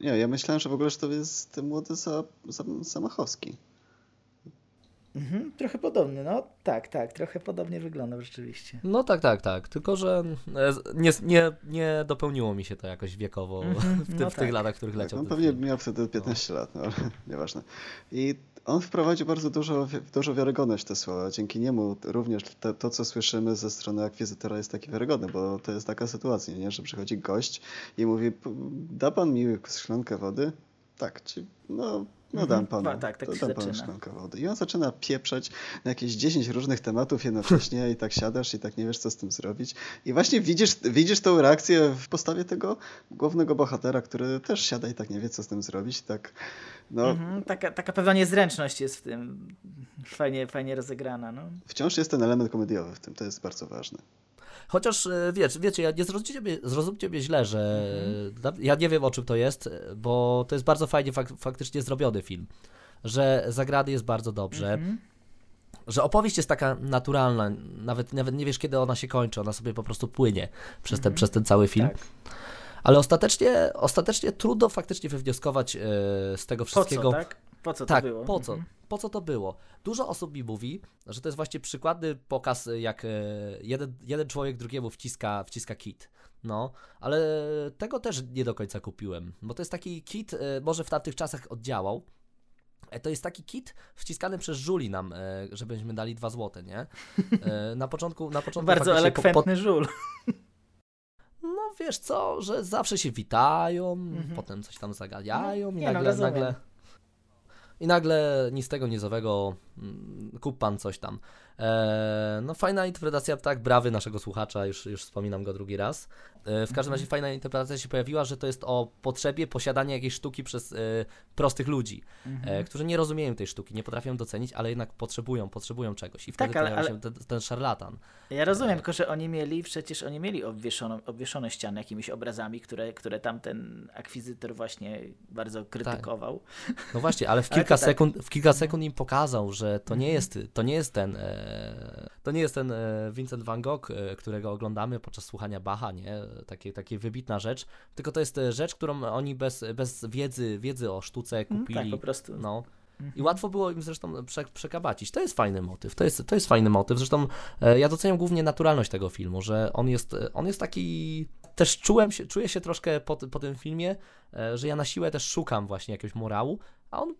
Nie, ja myślałem, że w ogóle że to jest ten młody Za- Za- Zamachowski. Mhm, trochę podobny, no tak, tak, trochę podobnie wyglądał rzeczywiście. No tak, tak, tak. Tylko, że e, nie, nie, nie dopełniło mi się to jakoś wiekowo Mhm, w, ty, no w tych tak. latach, w których Tak, leciał on ten pewnie film. miał wtedy 15 lat, no ale (laughs) nieważne. I on wprowadził bardzo dużo, dużo wiarygodność te słowa. Dzięki niemu również to, co słyszymy ze strony akwizytora jest takie wiarygodne, bo to jest taka sytuacja, nie? że przychodzi gość i mówi, "P- da pan mi szklankę wody? Tak, ci, no, no Mhm, dam panu, pa- tak, tak to się dam panu szklankę wody. I on zaczyna pieprzeć na jakieś 10 różnych tematów jednocześnie i tak siadasz i tak nie wiesz, co z tym zrobić. I właśnie widzisz, widzisz tą reakcję w postawie tego głównego bohatera, który też siada i tak nie wie, co z tym zrobić. Tak, no, Mhm, taka, taka pewna niezręczność jest w tym fajnie, fajnie rozegrana. No. wciąż jest ten element komediowy w tym, to jest bardzo ważne. Chociaż e, wiesz, wiecie, ja nie zrozumcie mnie, zrozumcie mnie źle, że Mhm. ja nie wiem o czym to jest, bo to jest bardzo fajnie fak faktycznie zrobiony film. Że zagrany jest bardzo dobrze, Mhm. że opowieść jest taka naturalna, nawet, nawet nie wiesz kiedy ona się kończy, ona sobie po prostu płynie przez, ten, przez ten cały film. Tak. Ale ostatecznie, ostatecznie trudno faktycznie wywnioskować e, z tego Po wszystkiego. co, tak? Po co Tak, to było? po co? Mhm. Po co to było? Dużo osób mi mówi, że to jest właśnie przykładny pokaz, jak e, jeden, jeden człowiek drugiemu wciska, wciska kit. No, ale tego też nie do końca kupiłem, bo to jest taki kit, e, może w tamtych czasach oddziałał. E, To jest taki kit wciskany przez Żuli nam, żebyśmy dali dwa złote, nie? Na początku, na początku (laughs) Bardzo faktycznie po- elokwentny żul. no wiesz co, że zawsze się witają, Mhm. potem coś tam zagadają No, i nie no, nagle, rozumiem. nagle i nagle ni z tego, ni z owego mm, kup pan coś tam. E, no fajna interpretacja, tak, brawy naszego słuchacza, już, już wspominam go drugi raz. E, w każdym razie fajna interpretacja się pojawiła, że to jest o potrzebie posiadania jakiejś sztuki przez e, prostych ludzi, Mhm. e, którzy nie rozumieją tej sztuki, nie potrafią docenić, ale jednak potrzebują, potrzebują czegoś i wtedy Tak, ale- pojawia ale- się ten, ten szarlatan. Ja rozumiem, tylko że oni mieli, przecież oni mieli obwieszoną, obwieszone ściany jakimiś obrazami, które, które tamten akwizytor właśnie bardzo krytykował. No właśnie, ale w (laughs) Ale kilka, to tak. sekund, w kilka sekund im pokazał, że to nie Mhm. jest, to nie jest ten, e, to nie jest ten e, Vincent van Gogh, e, którego oglądamy podczas słuchania Bacha, nie? Takie, takie wybitna rzecz, tylko to jest e, rzecz, którą oni bez, bez wiedzy, wiedzy o sztuce Mm, kupili. Tak, po prostu. No. I Mhm. łatwo było im zresztą prze, przekabacić. To jest fajny motyw. To jest, to jest fajny motyw. Zresztą e, ja doceniam głównie naturalność tego filmu, że on jest, e, on jest taki. Też czułem się, czuję się troszkę po, po tym filmie, e, że ja na siłę też szukam właśnie jakiegoś morału, a on,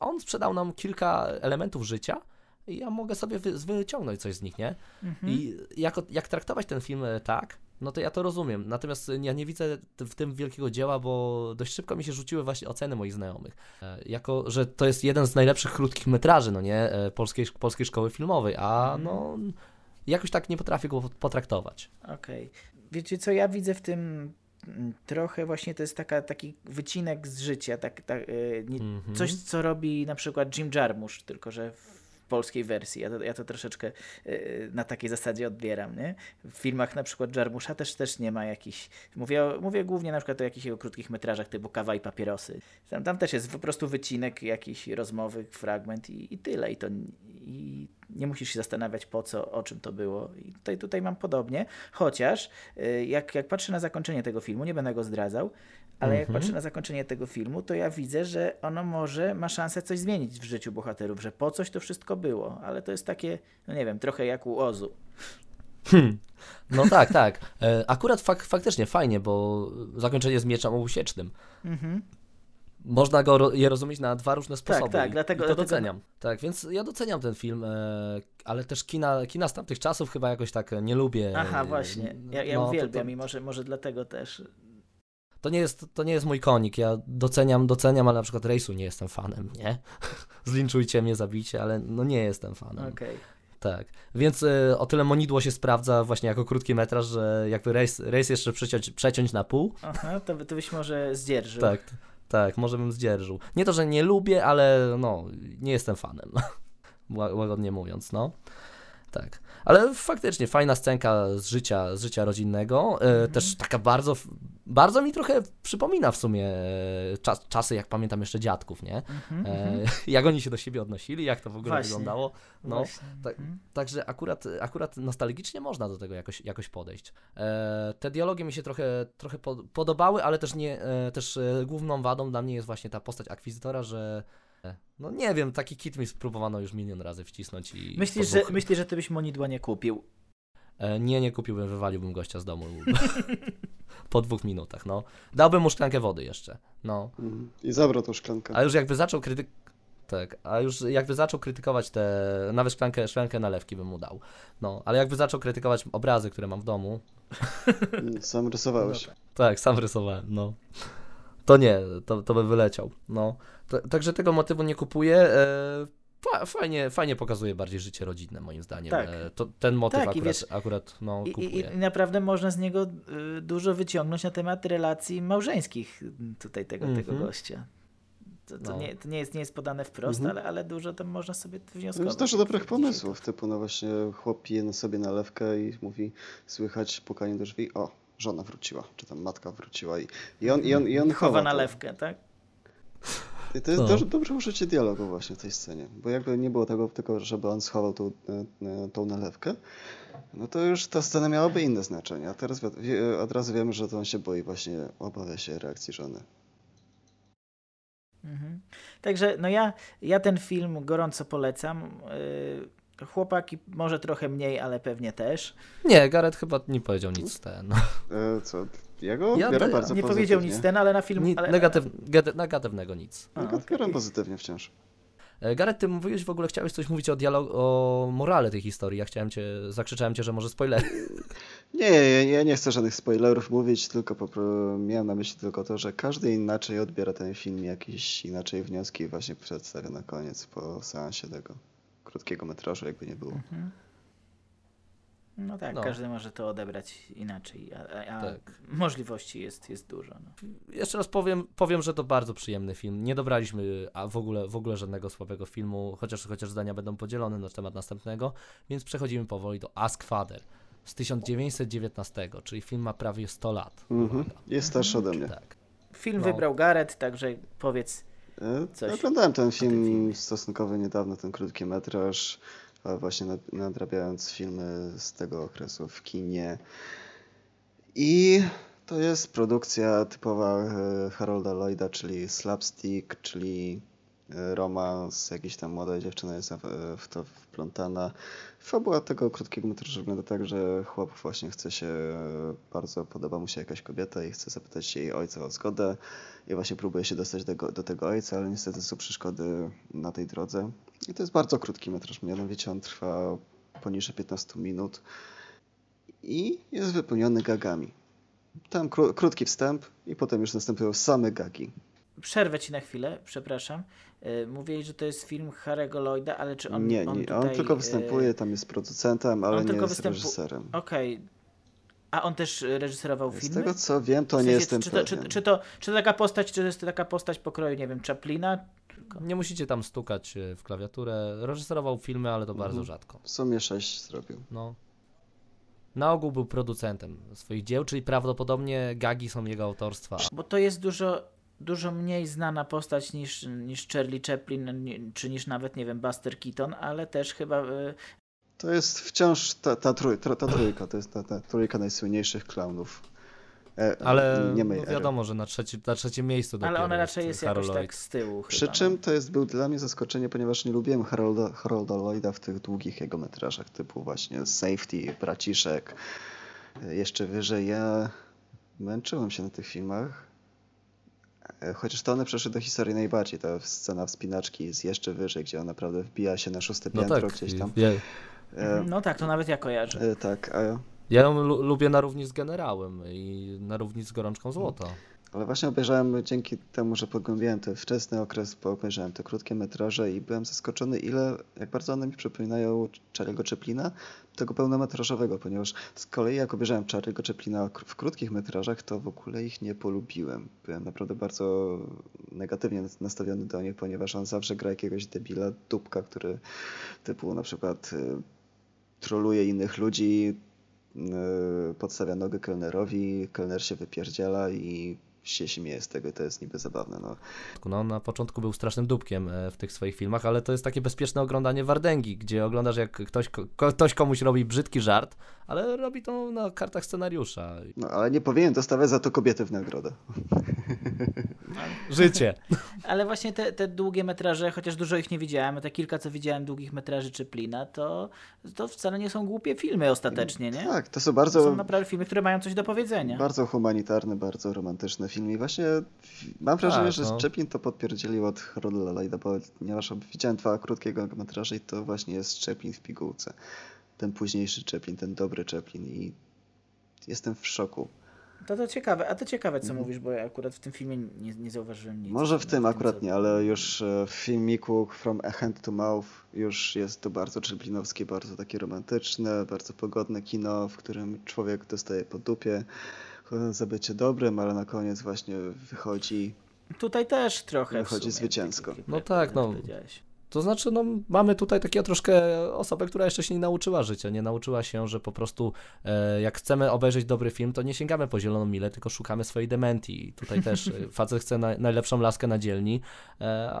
on sprzedał nam kilka elementów życia i ja mogę sobie wy, wyciągnąć coś z nich, nie? Mhm. I jako, jak traktować ten film e, tak, no to ja to rozumiem. Natomiast ja nie widzę w tym wielkiego dzieła, bo dość szybko mi się rzuciły właśnie oceny moich znajomych. E, Jako, że to jest jeden z najlepszych krótkich metraży, no nie, e, polskiej, polskiej szkoły filmowej, a no jakoś tak nie potrafię go potraktować. Okej. Wiecie co, ja widzę w tym mm, trochę właśnie to jest taka, taki wycinek z życia, tak, tak, e, nie, Mhm. coś co robi na przykład Jim Jarmusch, tylko że w polskiej wersji. Ja to, ja to troszeczkę e, na takiej zasadzie odbieram, nie? W filmach na przykład Jarmusza też, też nie ma jakichś, mówię, mówię głównie na przykład o jakichś jego krótkich metrażach typu Kawa i Papierosy. Tam, tam też jest po prostu wycinek jakiś rozmowy, fragment i, i tyle. I, to, I nie musisz się zastanawiać po co, o czym to było. I tutaj, tutaj mam podobnie, chociaż y, jak, jak patrzę na zakończenie tego filmu, nie będę go zdradzał, ale jak Mhm. patrzę na zakończenie tego filmu, to ja widzę, że ono może ma szansę coś zmienić w życiu bohaterów, że po coś to wszystko było, ale to jest takie, no nie wiem, trochę jak u Ozu. Hmm. (laughs) No tak, tak. E, Akurat fak, faktycznie fajnie, bo zakończenie jest mieczem obusiecznym. Mhm. Można go je rozumieć na dwa różne sposoby. tak, i- dlatego- i to dlatego- doceniam. Tak, więc ja doceniam ten film, e, ale też kina, kina z tamtych czasów chyba jakoś tak nie lubię. Aha, właśnie. Ja, ja no, to- uwielbiam to, i może, może dlatego też. To, nie jest, to nie jest mój konik. Ja doceniam, doceniam, ale na przykład rejsu nie jestem fanem, nie? (laughs) Zlinczujcie mnie, zabijcie, ale no nie jestem fanem. Okej. Tak, więc e, o tyle Monidło się sprawdza właśnie jako krótki metraż, że jakby rejs, rejs jeszcze przeciąć, przeciąć na pół, Aha, to, to byś może zdzierżył. tak, tak, może bym zdzierżył. Nie to, że nie lubię, ale no, nie jestem fanem, (laughs) Ła- łagodnie mówiąc, no. Tak, ale faktycznie fajna scenka z życia, z życia rodzinnego, e, też taka bardzo, bardzo mi trochę przypomina w sumie e, czas, czasy, jak pamiętam jeszcze dziadków, nie? Mhm, E, mhm. (laughs) jak oni się do siebie odnosili, jak to w ogóle Właśnie. wyglądało. No, Mhm. Także akurat, akurat nostalgicznie można do tego jakoś, jakoś podejść. E, te dialogi mi się trochę, trochę po, podobały, ale też, nie, e, też główną wadą dla mnie jest właśnie ta postać akwizytora, że no nie wiem, taki kit mi spróbowano już milion razy wcisnąć i Myślisz, że, myślisz, że ty byś monidła nie kupił? e, nie, nie kupiłbym, wywaliłbym gościa z domu (laughs) po dwóch minutach, no. Dałbym mu szklankę wody jeszcze, no. I zabrał tą szklankę. A już jakby zaczął krytyk... Tak, a już jakby zaczął krytykować te, nawet szklankę, szklankę nalewki bym mu dał. No, ale jakby zaczął krytykować obrazy, które mam w domu, (laughs) Sam rysowałeś. Tak, sam rysowałem, no. To nie, to, to by wyleciał, no. Także tego motywu nie kupuję. E, fa- fajnie, fajnie pokazuje bardziej życie rodzinne, moim zdaniem. Tak. E, to, ten motyw Tak, i akurat, wiesz, akurat no, I, kupuję. i, I naprawdę można z niego y, dużo wyciągnąć na temat relacji małżeńskich tutaj tego, tego Mhm. gościa. To, to, No. nie, to nie, jest, nie jest podane wprost, Mhm. ale, ale dużo tam można sobie To wnioskować. jest dużo dobrych pomysłów, typu no właśnie chłop pije sobie nalewkę i mówi, słychać pukanie do drzwi, o, żona wróciła, czy tam matka wróciła i, i on, i on, i on Chowa chowa to. nalewkę, tak? I to jest No. dobrze, dobrze użycie dialogu właśnie w tej scenie, bo jakby nie było tego tylko, żeby on schował tą, e, e, tą nalewkę, no to już ta scena miałaby inne znaczenie, a teraz od razu wiemy, że to on się boi właśnie, obawia się reakcji żony. Mhm. Także no ja, ja ten film gorąco polecam. Yy, chłopaki może trochę mniej, ale pewnie też. Nie, Gareth chyba nie powiedział nic ten. (laughs) E, Co, jego Ja biorę bardzo nie powiedział nic ten, ale na film... Ni- ale, negatyw, negatywnego nic. A, Ja go okej. biorę pozytywnie wciąż. E, Gareth, ty mówiłeś w ogóle, chciałeś coś mówić o dialog, o morale tej historii. Ja chciałem cię, zakrzyczałem cię, że może spoiler. (laughs) Nie, ja, ja nie chcę żadnych spoilerów mówić, tylko miałem na myśli tylko to, że każdy inaczej odbiera ten film, jakieś inaczej wnioski właśnie przedstawia na koniec po seansie tego krótkiego metrażu, jakby nie było. Mhm. No tak, No. każdy może to odebrać inaczej, a, a, Tak. możliwości jest, jest dużo. No. Jeszcze raz powiem, powiem, że to bardzo przyjemny film. Nie dobraliśmy a w ogóle, w ogóle żadnego słabego filmu, chociaż, chociaż zdania będą podzielone na temat następnego, więc przechodzimy powoli do Ask Father z 1919, czyli film ma prawie 100 lat. Mhm. Jest starszy ode mnie. Tak. Film No. wybrał Gareth, także powiedz. Coś Oglądałem ten film stosunkowo niedawno, ten krótki metraż, właśnie nad, nadrabiając filmy z tego okresu w kinie. I to jest produkcja typowa e, Harolda Lloyda, czyli slapstick, czyli romans, jakiś tam młoda dziewczyna jest w to wplątana. Fabuła tego krótkiego metrażu wygląda tak, że chłop właśnie chce się, bardzo podoba mu się jakaś kobieta i chce zapytać jej ojca o zgodę i właśnie próbuje się dostać do, do tego ojca, ale niestety są przeszkody na tej drodze. I to jest bardzo krótki metraż, mianowicie on trwa poniżej 15 minut i jest wypełniony gagami. Tam kró- krótki wstęp i potem już następują same gagi. Przerwę ci na chwilę, przepraszam. Yy, mówiłeś, że to jest film Harry'ego Lloyda, ale czy on nie, nie, on, on, tutaj, tylko yy, występuje, tam jest producentem, ale on nie jest występu- reżyserem. Okej. A on też reżyserował Z filmy? tego co wiem, to W nie sensie, jestem czy, to, pewien. czy, czy, to, czy to taka postać, czy to jest taka postać pokroju, nie wiem, Chaplina? Nie musicie tam stukać e, w klawiaturę. Reżyserował filmy, ale to bardzo Mhm. rzadko. W sumie sześć zrobił. No. Na ogół był producentem swoich dzieł, czyli prawdopodobnie gagi są jego autorstwa. Bo to jest dużo, dużo mniej znana postać niż, niż Charlie Chaplin, czy niż nawet, nie wiem, Buster Keaton, ale też chyba y, To jest wciąż ta, ta, trój, ta, ta trójka, to jest ta, ta trójka najsłynniejszych klaunów. E, Ale nie no wiadomo, że na, trzeci, na trzecim miejscu ale dopiero ona raczej jest jakoś Harold tak z tyłu Przy chyba, czym no. to jest był dla mnie zaskoczenie, ponieważ nie lubiłem Harolda, Harolda Lloyda w tych długich jego metrażach, typu właśnie Safety, Braciszek, e, jeszcze wyżej. Ja męczyłem się na tych filmach, chociaż to one przeszły do historii najbardziej. Ta scena wspinaczki jest jeszcze wyżej, gdzie on naprawdę wbija się na szóste No piętro tak, gdzieś tam. ja, E, No tak, to nawet ja kojarzę. e, tak, a, ja ją lu- lubię na równi z generałem i na równi z gorączką złota. Ale właśnie obejrzałem dzięki temu, że pogłębiałem ten wczesny okres, bo obejrzałem te krótkie metraże i byłem zaskoczony, ile, jak bardzo one mi przypominają Charlie'ego Chaplina, tego pełnometrażowego, ponieważ z kolei jak obejrzałem Charlie'ego Chaplina w krótkich metrażach, to w ogóle ich nie polubiłem. Byłem naprawdę bardzo negatywnie nastawiony do nich, ponieważ on zawsze gra jakiegoś debila, dupka, który typu na przykład y, troluje innych ludzi, y, podstawia nogę kelnerowi, kelner się wypierdziela i się śmieje z tego i to jest niby zabawne. No. No, na początku był strasznym dupkiem e, w tych swoich filmach, ale to jest takie bezpieczne oglądanie Wardęgi, gdzie oglądasz jak ktoś, ktoś komuś robi brzydki żart, ale robi to na kartach scenariusza. no ale nie powinien dostawać za to kobiety w nagrodę. (laughs) Życie. (laughs) Ale właśnie te, te długie metraże, chociaż dużo ich nie widziałem, a te kilka, co widziałem długich metraży Chaplina, to, to wcale nie są głupie filmy ostatecznie, nie? Tak, to są To bardzo, są naprawdę filmy, które mają coś do powiedzenia. bardzo humanitarne, bardzo romantyczne filmy i właśnie mam wrażenie, Tak, że no. Chaplin to podpierdzielił od Harola Lloyda, ponieważ widziałem dwa krótkiego metraże i to właśnie jest Chaplin w pigułce. Ten późniejszy Chaplin, ten dobry Chaplin i jestem w szoku. To to ciekawe, a to ciekawe, co mówisz, bo ja akurat w tym filmie nie, nie zauważyłem nic. Może w tym akurat nie, ale już e, w filmiku From a Hand to Mouth już jest to bardzo Chaplinowskie, bardzo takie romantyczne, bardzo pogodne kino, w którym człowiek dostaje po dupie e, za bycie dobrym, ale na koniec właśnie wychodzi Tutaj też trochę. w Wychodzi sumie, zwycięsko. tak No tak, no. To znaczy, no, mamy tutaj taką troszkę osobę, która jeszcze się nie nauczyła życia, nie nauczyła się, że po prostu e, jak chcemy obejrzeć dobry film, to nie sięgamy po zieloną milę, tylko szukamy swojej dementi. I tutaj też e, (laughs) facet chce na, najlepszą laskę na dzielni e,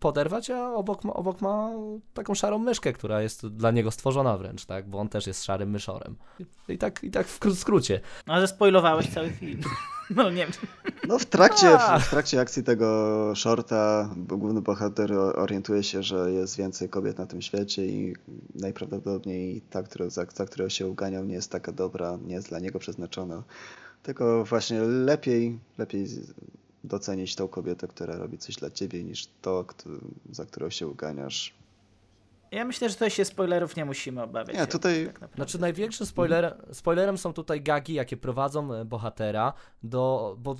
poderwać, a obok ma, obok ma taką szarą myszkę, która jest dla niego stworzona wręcz, tak, bo on też jest szarym myszorem. I tak, i tak w kró- skrócie. No, ale spoilowałeś cały film. (laughs) No nie wiem. No w trakcie, w, w trakcie akcji tego shorta główny bohater orientuje się, że jest więcej kobiet na tym świecie i najprawdopodobniej ta, która, za, za którą się uganiał nie jest taka dobra, nie jest dla niego przeznaczona. Tylko właśnie lepiej, lepiej docenić tą kobietę, która robi coś dla ciebie niż to, za którą się uganiasz. Ja myślę, że tutaj się spoilerów nie musimy obawiać. Nie, tutaj- Tak naprawdę. Znaczy największym spoilerem, spoilerem są tutaj gagi, jakie prowadzą e, bohatera do bo,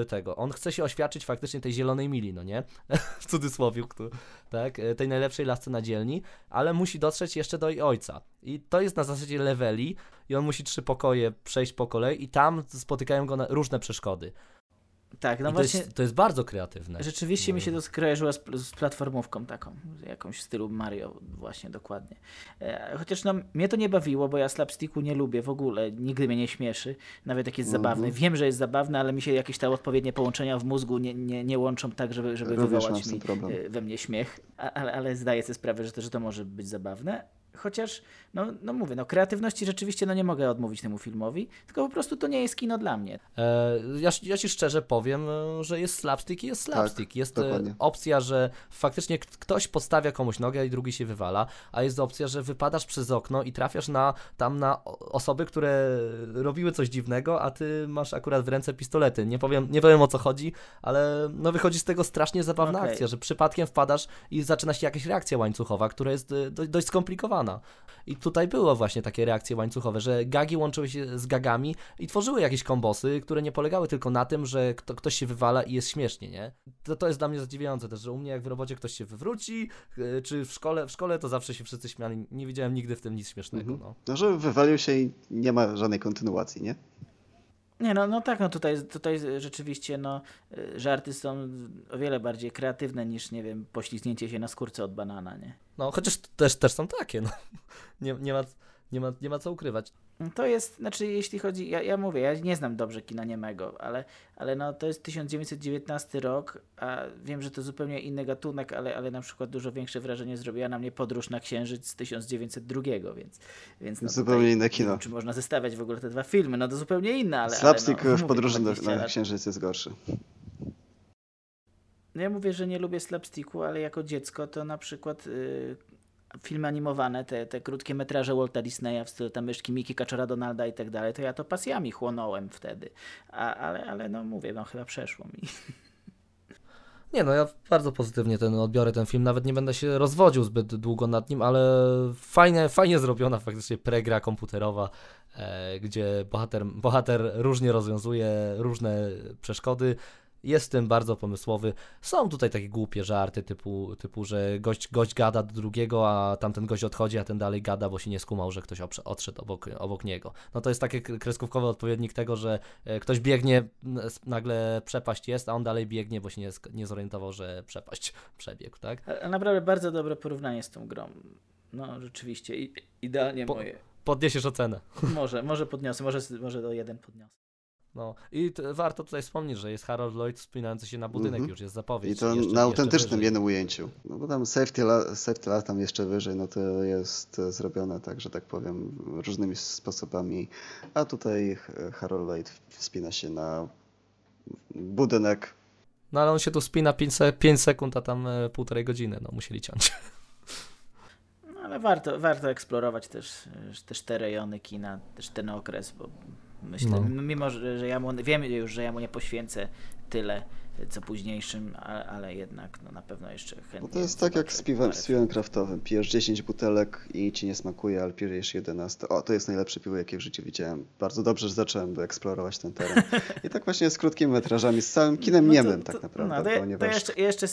e, tego. On chce się oświadczyć faktycznie tej zielonej mili, no nie? (laughs) w cudzysłowie, kto- tak? E, Tej najlepszej lasce na dzielni, ale musi dotrzeć jeszcze do jej ojca. I to jest na zasadzie leveli i on musi trzy pokoje przejść po kolei i tam spotykają go na różne przeszkody. Tak, no I to, właśnie. jest, to jest bardzo kreatywne. Rzeczywiście mi się to skojarzyło z, z platformówką taką, jakąś w stylu Mario, właśnie dokładnie. E, Chociaż no, mnie to nie bawiło, bo ja slapsticku nie lubię w ogóle, nigdy mnie nie śmieszy, nawet jak jest Mhm. zabawny. Wiem, że jest zabawny, ale mi się jakieś te odpowiednie połączenia w mózgu nie, nie, nie łączą tak, żeby, żeby wywołać mi problem. e, we mnie śmiech, A, ale, ale zdaję sobie sprawę, że to, że to może być zabawne. Chociaż, no, no mówię, no kreatywności rzeczywiście no nie mogę odmówić temu filmowi, tylko po prostu to nie jest kino dla mnie. E, ja, ja ci szczerze powiem, że jest slapstick i jest slapstick. jest e, dokładnie. opcja, że faktycznie ktoś podstawia komuś nogę i drugi się wywala, a jest opcja, że wypadasz przez okno i trafiasz na, tam na osoby, które robiły coś dziwnego, a ty masz akurat w ręce pistolety. Nie powiem, nie powiem o co chodzi, ale no wychodzi z tego strasznie zabawna Okej. akcja, że przypadkiem wpadasz i zaczyna się jakaś reakcja łańcuchowa, która jest e, do, dość skomplikowana. I tutaj było właśnie takie reakcje łańcuchowe, że gagi łączyły się z gagami i tworzyły jakieś kombosy, które nie polegały tylko na tym, że kto, ktoś się wywala i jest śmiesznie, nie? To, to jest dla mnie zadziwiające też, że u mnie jak w robocie ktoś się wywróci, yy, czy w szkole, w szkole to zawsze się wszyscy śmiali. Nie widziałem nigdy w tym nic śmiesznego, Mhm. no. No, że wywalił się i nie ma żadnej kontynuacji, nie? Nie, no, no tak, no tutaj, tutaj rzeczywiście no, y, żarty są o wiele bardziej kreatywne niż, nie wiem, poślizgnięcie się na skórce od banana, nie? No, chociaż też, też są takie, no. (laughs) Nie, nie, ma, nie, ma, nie ma co ukrywać. To jest, znaczy jeśli chodzi, ja, ja mówię, ja nie znam dobrze kina niemego, ale, ale no to jest 1919 rok, a wiem, że to zupełnie inny gatunek, ale, ale na przykład dużo większe wrażenie zrobiła na mnie Podróż na Księżyc z 1902, więc, więc no Zupełnie inne kino. czy można zestawiać w ogóle te dwa filmy, no to zupełnie inne, ale... Slapstick ale no, w podróży na, 20 na księżyc jest gorszy. No ja mówię, że nie lubię slapsticku, ale jako dziecko to na przykład y, filmy animowane, te, te krótkie metraże Walta Disneya w stylu tam myszki Miki, Kaczora Donalda i tak dalej, to ja to pasjami chłonąłem wtedy. A, ale, ale no mówię, no chyba przeszło mi. (laughs) Nie no, ja bardzo pozytywnie ten odbiorę ten film, nawet nie będę się rozwodził zbyt długo nad nim, ale fajnie, fajnie zrobiona faktycznie pregra komputerowa, e, gdzie bohater, bohater różnie rozwiązuje różne przeszkody. Jest tym bardzo pomysłowy. Są tutaj takie głupie żarty, typu, typu że gość, gość gada do drugiego, a tamten gość odchodzi, a ten dalej gada, bo się nie skumał, że ktoś odszedł obok, obok niego. No to jest taki kreskówkowy odpowiednik tego, że e, ktoś biegnie, nagle przepaść jest, a on dalej biegnie, bo się nie, nie zorientował, że przepaść (laughs) przebiegł, tak? Ale naprawdę bardzo dobre porównanie z tą grą. No rzeczywiście, idealnie Po- moje. Podniesiesz ocenę. Może, może podniosę, może, może do jeden podniosę. No i t- warto tutaj wspomnieć, że jest Harold Lloyd wspinający się na budynek, Mhm. już jest zapowiedź. I to jeszcze- na autentycznym jednym ujęciu. No bo tam safety, la, safety la tam jeszcze wyżej, no to jest e, zrobione tak, że tak powiem, różnymi sposobami. A tutaj Harold Lloyd wspina się na budynek. No ale on się tu spina 5, se- 5 sekund, a tam e, półtorej godziny, no musieli ciąć. No, ale warto, warto eksplorować też, e, też te rejony kina, też ten okres, bo myślę, No. mimo że że ja mu, wiem już, że ja mu nie poświęcę tyle, co późniejszym, ale, ale jednak no, na pewno jeszcze chętnie No to jest tak jak z piwem, z piwem kraftowym. Pijesz 10 butelek i ci nie smakuje, ale pijesz 11. O, to jest najlepsze piwo, jakie w życiu widziałem. Bardzo dobrze, że zacząłem eksplorować ten teren. (laughs) I tak właśnie z krótkimi metrażami, z całym kinem No to- niemym to- tak naprawdę, no, to, ja- to ponieważ... jeszcze, jeszcze,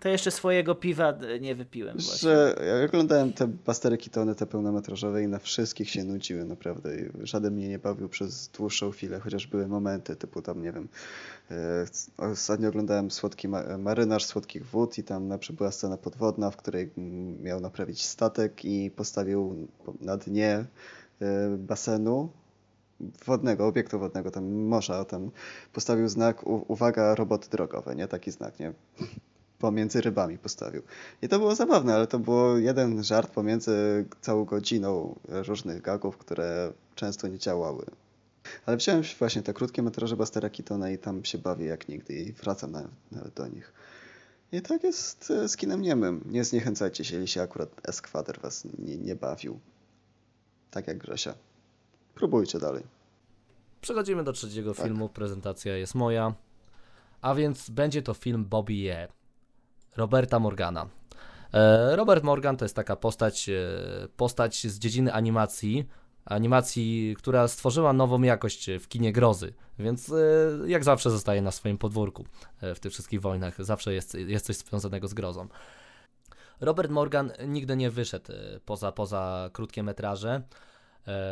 to jeszcze swojego piwa e, nie wypiłem właśnie. Że ja oglądałem te Bustery Keatony, te pełnometrażowe i na wszystkich się nudziłem naprawdę. I żaden mnie nie bawił przez dłuższą chwilę, chociaż były momenty typu tam, nie wiem, e, ostatnio oglądałem Słodki ma Marynarz Słodkich Wód i tam była scena podwodna, w której miał naprawić statek i postawił na dnie e, basenu wodnego, obiektu wodnego, tam morza, tam postawił znak uwaga, roboty drogowe, nie? Taki znak, nie? Pomiędzy rybami postawił. I to było zabawne, ale to było jeden żart pomiędzy całą godziną różnych gagów, które często nie działały. Ale wziąłem właśnie te krótkie metraże Bastera Keatona i tam się bawię jak nigdy i wracam nawet, nawet do nich. I tak jest e, z kinem niemym. Nie zniechęcajcie się, jeśli akurat Esquader was nie, nie bawił. Tak jak Grzesia. Próbujcie dalej. Przechodzimy do trzeciego tak. filmu. Prezentacja jest moja. A więc będzie to film Bobby Ye. Roberta Morgana. E, Robert Morgan to jest taka postać, e, postać z dziedziny animacji, animacji, która stworzyła nową jakość w kinie grozy, więc e, jak zawsze zostaje na swoim podwórku w tych wszystkich wojnach, zawsze jest, jest coś związanego z grozą. Robert Morgan nigdy nie wyszedł poza, poza krótkie metraże.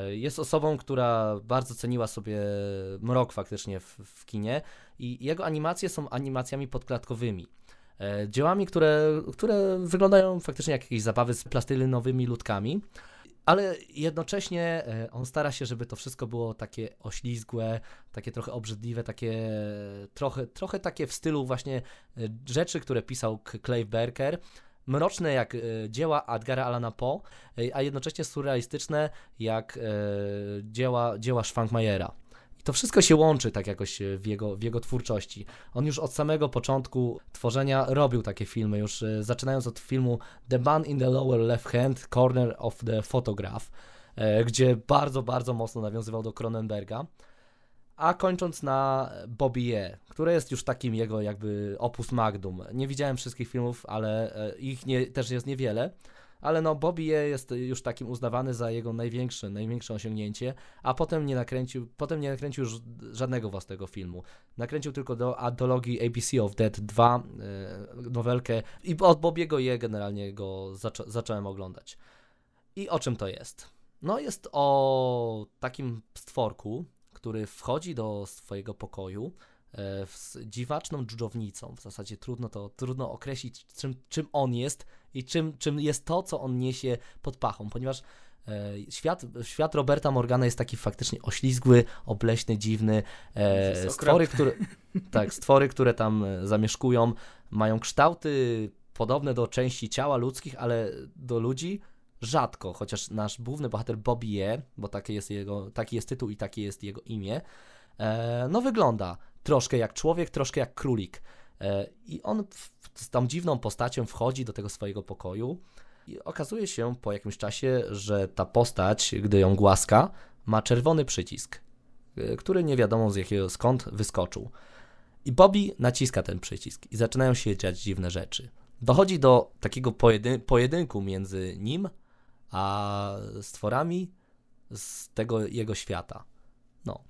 Jest osobą, która bardzo ceniła sobie mrok faktycznie w, w kinie i jego animacje są animacjami podklatkowymi. E, dziełami, które, które wyglądają faktycznie jak jakieś zabawy z plastylynowymi ludkami. Ale jednocześnie e, on stara się, żeby to wszystko było takie oślizgłe, takie trochę obrzydliwe, takie trochę, trochę takie w stylu właśnie e, rzeczy, które pisał Clive Barker mroczne jak dzieła Edgara Allana Poe, a jednocześnie surrealistyczne jak dzieła, dzieła Schwankmajera. I to wszystko się łączy tak jakoś e, w jego, w jego twórczości. On już od samego początku tworzenia robił takie filmy, już e, zaczynając od filmu The Man in the Lower Left Hand, Corner of the Photograph, e, gdzie bardzo, bardzo mocno nawiązywał do Cronenberga a kończąc na Bobby Ye, które jest już takim jego jakby opus magnum. Nie widziałem wszystkich filmów, ale ich nie, też jest niewiele ale no Bobby jest już takim uznawany za jego największe, największe osiągnięcie, a potem nie nakręcił, potem nie nakręcił już żadnego własnego filmu. Nakręcił tylko do antologii ABC of Dead 2 yy, nowelkę i od Bobiego je generalnie go zaczą zacząłem oglądać. I o czym to jest? No jest o takim stworku, który wchodzi do swojego pokoju, E, z dziwaczną dżdżownicą. W zasadzie trudno to trudno określić, czym, czym on jest i czym, czym jest to, co on niesie pod pachą, ponieważ e, świat, świat Roberta Morgana jest taki faktycznie oślizgły, obleśny, dziwny. E, stwory, które, tak, stwory, które tam zamieszkują, mają kształty podobne do części ciała ludzkich, ale do ludzi rzadko, chociaż nasz główny bohater Bobby Ye, bo taki jest, jego, taki jest tytuł i takie jest jego imię, no wygląda troszkę jak człowiek, troszkę jak królik. E, I on z tą dziwną postacią wchodzi do tego swojego pokoju i okazuje się po jakimś czasie, że ta postać, gdy ją głaska, ma czerwony przycisk, e, który nie wiadomo z jakiego skąd wyskoczył. I Bobby naciska ten przycisk i zaczynają się dziać dziwne rzeczy. Dochodzi do takiego pojedyn pojedynku między nim a stworami z tego jego świata. No.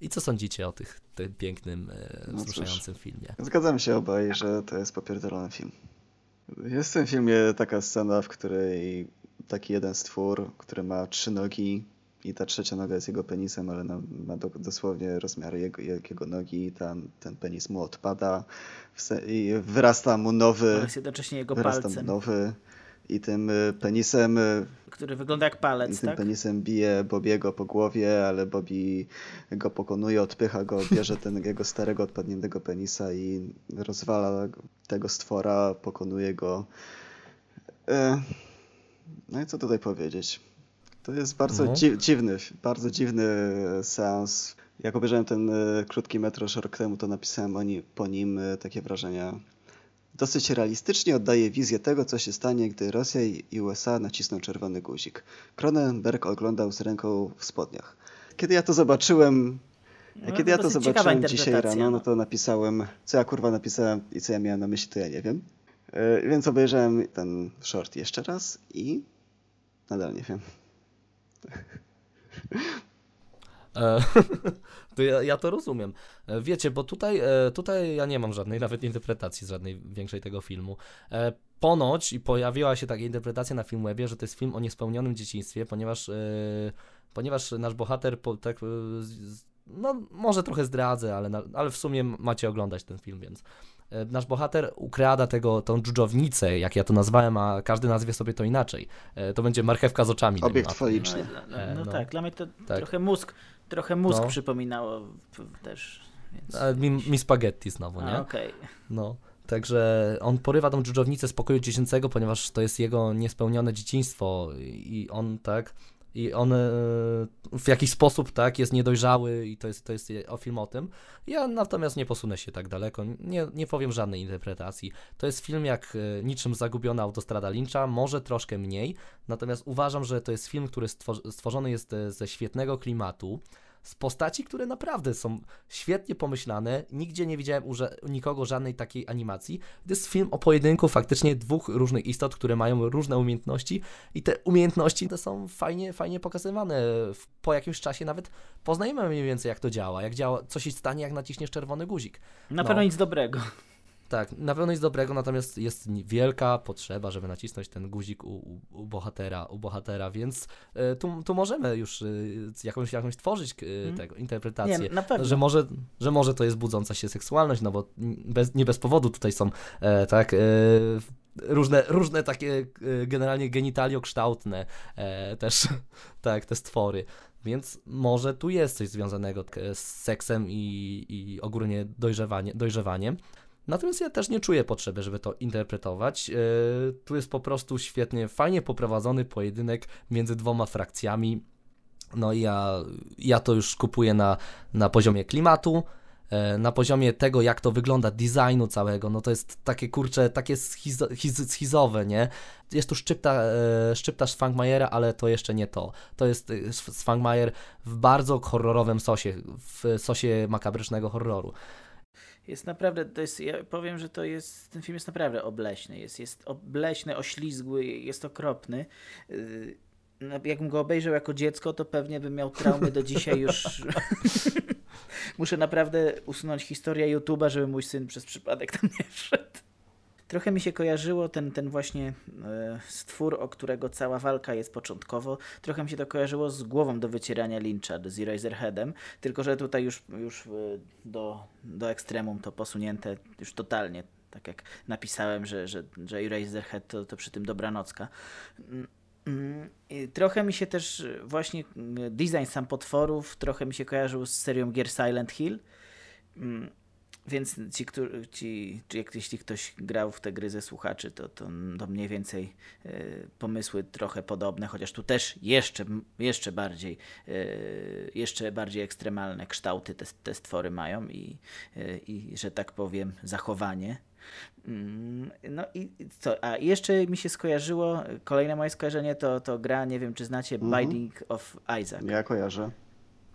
I co sądzicie o tych, tym pięknym, e, no wzruszającym cóż, filmie? Zgadzam się obaj, że to jest popierdolony film. Jest w tym filmie taka scena, w której taki jeden stwór, który ma trzy nogi i ta trzecia noga jest jego penisem, ale ma do, dosłownie rozmiary jego, jego nogi i tam ten penis mu odpada i wyrasta mu nowy. Ale jednocześnie jego wyrasta palcem. Mu nowy i tym y, penisem. Y, Który wygląda jak palec. I tym tak? penisem bije Bobiego po głowie, ale Bobby go pokonuje, odpycha go, (laughs) bierze ten jego starego odpadniętego penisa i rozwala tego stwora, pokonuje go. Y, no i co tutaj powiedzieć? To jest bardzo no. dziwny, bardzo dziwny seans. Jak obejrzałem ten krótki metro rok temu, to napisałem po nim takie wrażenia dosyć realistycznie oddaje wizję tego, co się stanie, gdy Rosja i USA nacisną czerwony guzik. Cronenberg oglądał z ręką w spodniach. Kiedy ja to zobaczyłem, no, kiedy ja to zobaczyłem dzisiaj rano, no, no to napisałem, co ja kurwa napisałem i co ja miałem na myśli, to ja nie wiem. Yy, więc obejrzałem ten short jeszcze raz i nadal nie wiem. E, (laughs) to ja, ja to rozumiem. E, Wiecie, bo tutaj, e, tutaj ja nie mam żadnej nawet interpretacji z żadnej większej tego filmu. Ponoć i pojawiła się taka interpretacja na Filmwebie, że to jest film o niespełnionym dzieciństwie, ponieważ, ponieważ nasz bohater po, tak, no może trochę zdradzę, ale, ale w sumie macie oglądać ten film, więc nasz bohater ukrada tego, tą dżdżownicę, jak ja to nazwałem, a każdy nazwie sobie to inaczej. To będzie marchewka z oczami. Obiekt faliczny. No, no, no no. tak, dla mnie to Tak. trochę mózg, trochę mózg No. przypominało też. Więc... A, Mi, mi spaghetti znowu, nie? Okej. No. Także on porywa tą dżdżownicę z pokoju dziecięcego, ponieważ to jest jego niespełnione dzieciństwo i on tak i on e, w jakiś sposób tak jest niedojrzały i to jest, to jest film o tym. Ja natomiast nie posunę się tak daleko, nie, nie powiem żadnej interpretacji. To jest film jak e, niczym zagubiona autostrada Lyncha, może troszkę mniej, natomiast uważam, że to jest film, który stwor- stworzony jest e, ze świetnego klimatu, z postaci, które naprawdę są świetnie pomyślane. Nigdzie nie widziałem u, nikogo żadnej takiej animacji. To jest film o pojedynku faktycznie dwóch różnych istot, które mają różne umiejętności i te umiejętności te są fajnie, fajnie pokazywane. Po jakimś czasie nawet poznajemy mniej więcej jak to działa, jak działa, co się stanie jak naciśniesz czerwony guzik. Na No. pewno nic dobrego. Tak, na pewno nic dobrego, natomiast jest wielka potrzeba, żeby nacisnąć ten guzik u, u, u bohatera, u bohatera, więc e, tu, tu możemy już e, jakąś, jakąś tworzyć e, Mhm. tego, interpretację. Nie, na pewno. Że może, że może to jest budząca się seksualność, no bo bez, nie bez powodu tutaj są e, tak e, różne, różne takie generalnie genitaliokształtne e, też (laughs) tak, te stwory. Więc może tu jest coś związanego z seksem i, i ogólnie dojrzewanie, dojrzewaniem. Natomiast ja też nie czuję potrzeby, żeby to interpretować. E, tu jest po prostu świetnie, fajnie poprowadzony pojedynek między dwoma frakcjami. No i ja, ja to już kupuję na, na poziomie klimatu, e, na poziomie tego, jak to wygląda, designu całego, no to jest takie kurcze, takie schizo, schiz, schizowe, nie? Jest tu szczypta, e, szczypta Sfangmajera, ale to jeszcze nie to. To jest e, Sfangmajer w bardzo horrorowym sosie, w sosie makabrycznego horroru. Jest naprawdę, to jest, ja powiem, że to jest, ten film jest naprawdę obleśny. Jest, jest obleśny, oślizgły, jest okropny. No, Jakbym go obejrzał jako dziecko, to pewnie bym miał traumy do dzisiaj już. (laughs) Muszę naprawdę usunąć historię YouTube'a, żeby mój syn przez przypadek tam nie wszedł. Trochę mi się kojarzyło ten, ten właśnie e, stwór, o którego cała walka jest początkowo. Trochę mi się to kojarzyło z głową do wycierania Lyncha, z Eraserheadem, tylko że tutaj już, już e, do, do ekstremum to posunięte już totalnie. Tak jak napisałem, że, że, że Eraserhead to, to przy tym dobranocka. Mm, mm, Trochę mi się też właśnie mm, design sam potworów trochę mi się kojarzył z serią gier Silent Hill. Mm, Więc ci, którzy, ci, czy jak, jeśli ktoś grał w te gry ze słuchaczy, to, to, to mniej więcej e, pomysły trochę podobne, chociaż tu też jeszcze, jeszcze bardziej e, jeszcze bardziej ekstremalne kształty te, te stwory mają i, e, i, że tak powiem, zachowanie. Mm, No i co? A jeszcze mi się skojarzyło, kolejne moje skojarzenie to, to gra, nie wiem czy znacie, Mhm. Binding of Isaac. Ja kojarzę.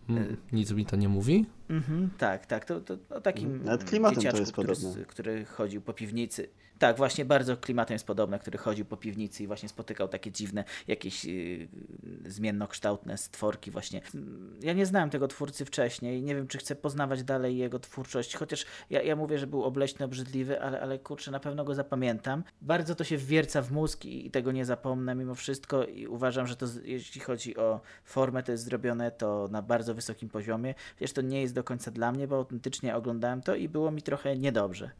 Mm, Nic mi to nie mówi? Mhm, tak, tak. To, to, to takim Nawet klimatem to jest który, podobne. który chodził po piwnicy. Tak, właśnie bardzo klimatem jest podobne, który chodził po piwnicy i właśnie spotykał takie dziwne, jakieś yy, zmiennokształtne stworki właśnie. Mm, Ja nie znałem tego twórcy wcześniej, nie wiem czy chcę poznawać dalej jego twórczość, chociaż ja, ja mówię, że był obleśny, obrzydliwy, ale, ale kurczę, na pewno go zapamiętam. Bardzo to się wwierca w mózg i, i tego nie zapomnę mimo wszystko i uważam, że to jeśli chodzi o formę, to jest zrobione to na bardzo wysokim poziomie. Chociaż to nie jest do końca dla mnie, bo autentycznie oglądałem to i było mi trochę niedobrze.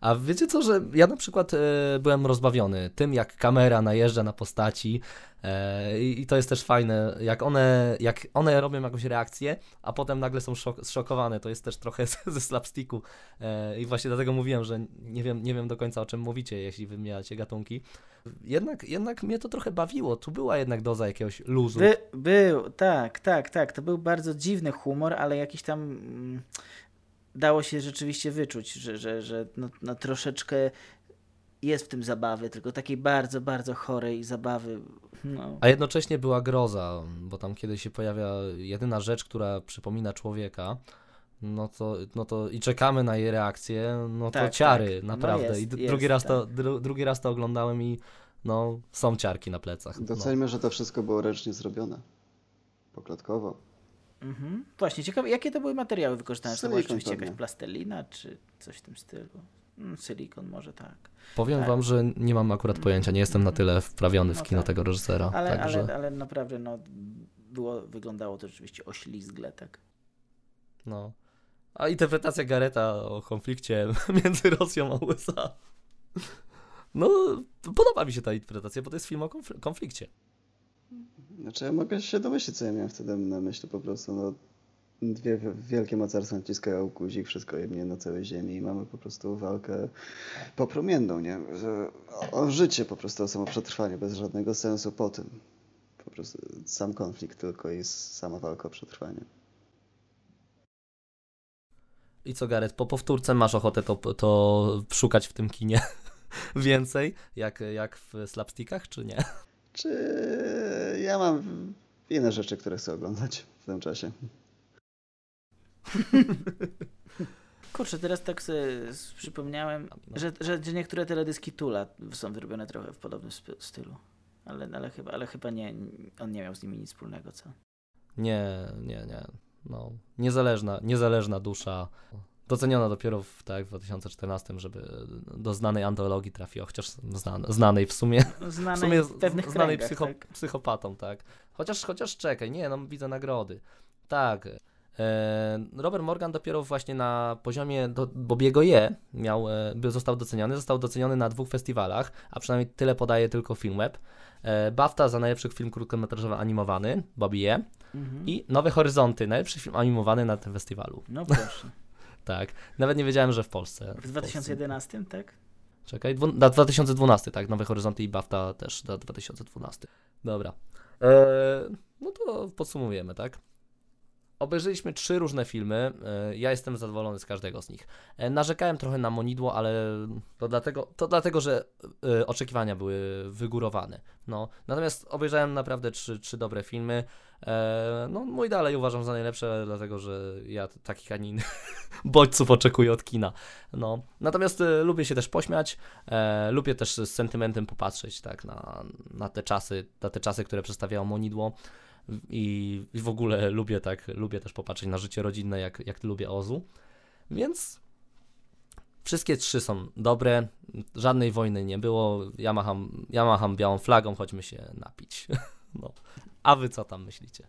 A wiecie co, że ja na przykład e, byłem rozbawiony tym, jak kamera najeżdża na postaci i, i to jest też fajne, jak one, jak one robią jakąś reakcję, a potem nagle są szok, zszokowane, to jest też trochę ze, (laughs) ze slapsticku e, i właśnie dlatego mówiłem, że nie wiem, nie wiem do końca o czym mówicie, jeśli wymieniacie gatunki. Jednak, jednak mnie to trochę bawiło, tu była jednak doza jakiegoś luzu. By, był, tak, tak, tak. To był bardzo dziwny humor, ale jakiś tam mm, dało się rzeczywiście wyczuć, że, że, że no, no troszeczkę jest w tym zabawy, tylko takiej bardzo, bardzo chorej zabawy. No. A jednocześnie była groza, bo tam kiedy się pojawia jedyna rzecz, która przypomina człowieka, no to, no to i czekamy na jej reakcję, no to Tak, ciary, tak. No naprawdę. jest, I d- jest, drugi, raz tak. to, dru, drugi raz to oglądałem i no są ciarki na plecach. No. Doceńmy, że to wszystko było ręcznie zrobione. Poklatkowo. Mhm. Właśnie, ciekawe, jakie to były materiały wykorzystane? Czy to była rzeczywiście jakaś plastelina, czy coś w tym stylu? Mm, silikon może tak. Powiem Tak. wam, że nie mam akurat pojęcia, nie jestem na tyle wprawiony w No kino tak. tego reżysera. Ale, także... ale, ale naprawdę no, było, wyglądało to rzeczywiście oślizgle, tak. No. A interpretacja Gareta o konflikcie (laughs) między Rosją a USA. No, podoba mi się ta interpretacja, bo to jest film o konfl- konflikcie. Znaczy ja mogę się domyślić, co ja miałem wtedy na myśli po prostu, no dwie wi- wielkie mocarstwa naciskają guzik, wszystko jemnie na całej ziemi i mamy po prostu walkę popromienną, nie? O życie po prostu, o samo przetrwanie, bez żadnego sensu po tym. Po prostu sam konflikt tylko i sama walka o przetrwanie. I co, Garet, po powtórce masz ochotę to, to szukać w tym kinie (laughs) więcej, jak, jak w slapstickach, czy nie? Czy ja mam inne rzeczy, które chcę oglądać w tym czasie? (laughs) Kurczę, teraz tak sobie przypomniałem, No. że, że, że niektóre teledyski Tula są wyrobione trochę w podobnym stylu. Ale, ale, chyba, ale chyba nie, on nie miał z nimi nic wspólnego, co? Nie, nie, nie. No, niezależna, niezależna dusza. Doceniona dopiero w, tak, w 2014, żeby do znanej antologii trafiła, chociaż znane, znanej w sumie. No, W (laughs) sumie w pewnych znanej kręgach, psycho, tak? psychopatą, tak. Chociaż, chociaż czekaj, nie, no widzę nagrody. Tak. E, Robert Morgan dopiero właśnie na poziomie do, Bobiego Je miał, e, został doceniony. Został doceniony na dwóch festiwalach, a przynajmniej tyle podaje tylko Filmweb. E, BAFTA za najlepszy film krótkometrażowy animowany, Bobby Je Mhm. i Nowe Horyzonty, najlepszy film animowany na tym festiwalu. No proszę. (laughs) Tak. Nawet nie wiedziałem, że w Polsce. W 2011, tak? Czekaj, dwu, na 2012, tak, Nowe Horyzonty i BAFTA też na 2012. Dobra. No to podsumujemy, tak? Obejrzeliśmy trzy różne filmy. E, Ja jestem zadowolony z każdego z nich. E, Narzekałem trochę na Monidło, ale to dlatego, to dlatego że e, oczekiwania były wygórowane. No, natomiast obejrzałem naprawdę trzy, trzy dobre filmy. No, mój dalej uważam za najlepsze, dlatego że ja takich, a nie innych (laughs) bodźców oczekuję od kina. No, natomiast lubię się też pośmiać, lubię też z sentymentem popatrzeć tak na, na te czasy, na te czasy, które przedstawiało Monidło i, w ogóle lubię tak, lubię też popatrzeć na życie rodzinne, jak, jak lubię Ozu, więc wszystkie trzy są dobre, żadnej wojny nie było, ja macham, ja macham białą flagą, chodźmy się napić, (laughs) no. A wy co tam myślicie?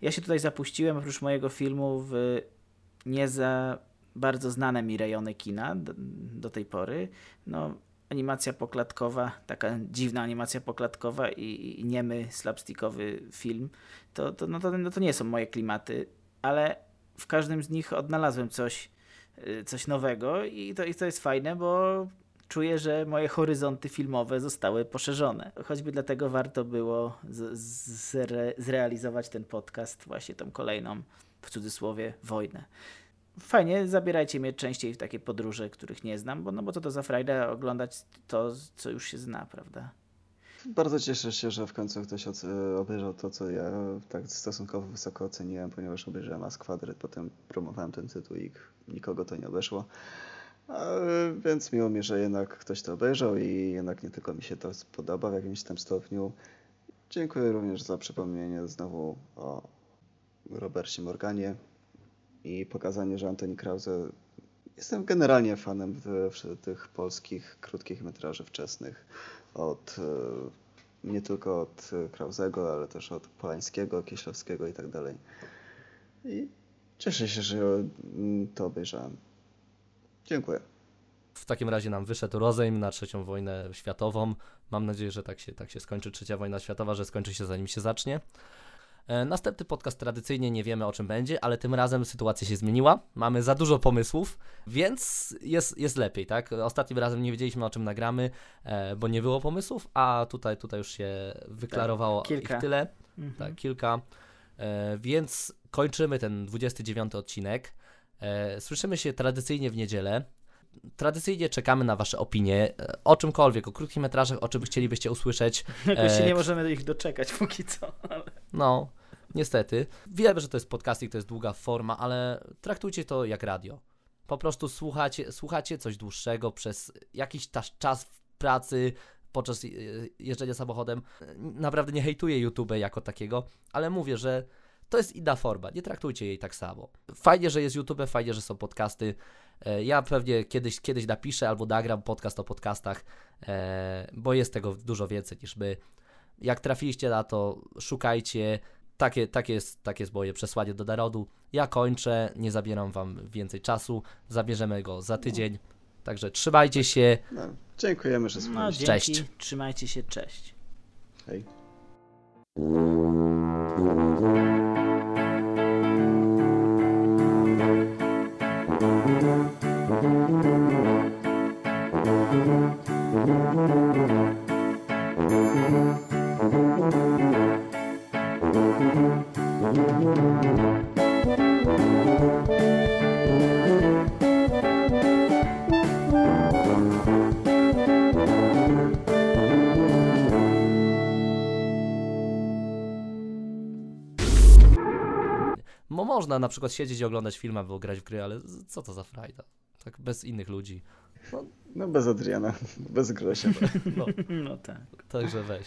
Ja się tutaj zapuściłem oprócz mojego filmu w nie za bardzo znane mi rejony kina do, do tej pory. No, animacja poklatkowa, taka dziwna animacja poklatkowa i, i niemy slapstickowy film, to, to, no to, no to nie są moje klimaty, ale w każdym z nich odnalazłem coś, y, coś nowego i to, i to jest fajne, bo czuję, że moje horyzonty filmowe zostały poszerzone. Choćby dlatego warto było z, zre, zrealizować ten podcast, właśnie tą kolejną, w cudzysłowie, wojnę. Fajnie, zabierajcie mnie częściej w takie podróże, których nie znam, bo, no bo co to za frajda oglądać to, co już się zna, prawda? Bardzo cieszę się, że w końcu ktoś oce- obejrzał to, co ja tak stosunkowo wysoko oceniłem, ponieważ obejrzałem As potem promowałem ten tytuł i nikogo to nie obeszło. Więc miło mi, że jednak ktoś to obejrzał i jednak nie tylko mi się to spodoba w jakimś tam stopniu. Dziękuję również za przypomnienie znowu o Robercie Morganie i pokazanie, że Antoni Krause Jestem generalnie fanem tych polskich krótkich metraży wczesnych. Od, e, nie tylko od Krauzego, ale też od Polańskiego, Kieślowskiego i tak dalej. I cieszę się, że mm, to obejrzałem. Dziękuję. W takim razie nam wyszedł rozejm na trzecią wojnę światową. Mam nadzieję, że tak się, tak się skończy trzecia wojna światowa, że skończy się zanim się zacznie. E, Następny podcast tradycyjnie nie wiemy o czym będzie, ale tym razem sytuacja się zmieniła. Mamy za dużo pomysłów, więc jest, jest lepiej, tak? Ostatnim razem nie wiedzieliśmy o czym nagramy, e, bo nie było pomysłów, a tutaj, tutaj już się wyklarowało kilka. ich tyle. Mhm. Tak, kilka. E, więc kończymy ten 29 odcinek. Słyszymy się tradycyjnie w niedzielę. Tradycyjnie czekamy na Wasze opinie o czymkolwiek, o krótkich metrażach, o czym chcielibyście usłyszeć. (laughs) Jakoś się nie możemy ich doczekać póki co. Ale... No, niestety. Wiemy, że to jest podcasting, to jest długa forma, ale traktujcie to jak radio. Po prostu słuchacie, słuchacie coś dłuższego przez jakiś czas w pracy, podczas jeżdżenia samochodem. Naprawdę nie hejtuję YouTube jako takiego, ale mówię, że To jest inna forma, nie traktujcie jej tak samo. Fajnie, że jest YouTube, fajnie, że są podcasty. E, Ja pewnie kiedyś, kiedyś napiszę albo nagram podcast o podcastach, e, bo jest tego dużo więcej niż my. Jak trafiliście na to, szukajcie. Takie, takie, jest, takie jest moje przesłanie do narodu. Ja kończę, nie zabieram wam więcej czasu. Zabierzemy go za tydzień. Także trzymajcie się. No, dziękujemy, że No, słuchaliście. dzięki. Cześć. Trzymajcie się, cześć. Hej. Można na przykład siedzieć i oglądać film albo grać w gry, ale co to za frajda? Tak bez innych ludzi. No bez Adriana, (laughs) bez Grzesia. No, (laughs) No tak. także weź.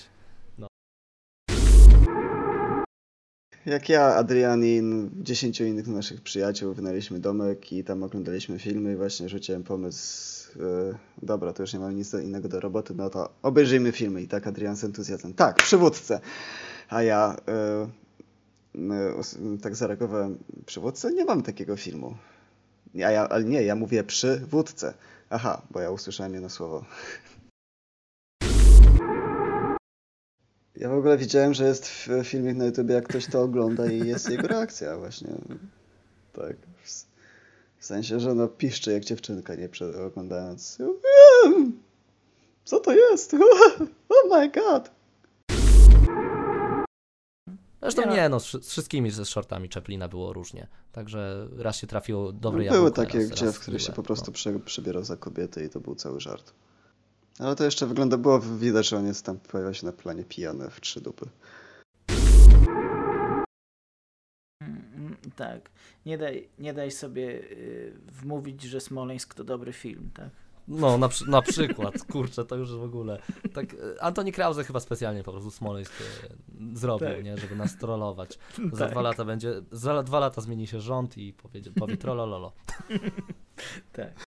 Jak ja, Adrian i dziesięciu innych naszych przyjaciół wynaleźliśmy domek i tam oglądaliśmy filmy i właśnie rzuciłem pomysł, e, dobra, to już nie mam nic innego do roboty, no to obejrzyjmy filmy i tak Adrian z entuzjazmem, tak, przywódcę. A ja e, tak zareagowałem, przywódcę? Nie mam takiego filmu. A ja, ale nie, ja mówię przywódcę. Aha, bo ja usłyszałem jedno słowo. Ja w ogóle widziałem, że jest w filmie na YouTube, jak ktoś to ogląda i jest jego reakcja właśnie. Tak. w- sensie, że no piszczy jak dziewczynka, nie przed oglądając. "Eee, Co to jest? (laughs) Oh my god. Zresztą Nie nie, no. no, z, wszystkimi ze shortami Chaplina było różnie. Także raz się trafiło dobre Były jabłko, takie, raz, gdzie, raz w których się po prostu no. prze, przebierał za kobietę i to był cały żart. Ale to jeszcze wygląda, było widać, że on jest tam, pojawia się na planie pijany w trzy dupy. Mm, mm, Tak. Nie daj, nie daj sobie y, wmówić, że Smoleńsk to dobry film, tak? No, na, na przykład, (laughs) kurczę, to już w ogóle. Tak, e, Antoni Krause chyba specjalnie po prostu Smoleńsk e, zrobił, Tak. nie, żeby nas trollować. (laughs) Za Tak. dwa lata będzie, za dwa lata zmieni się rząd i powie, powie trollololo. (laughs) Tak.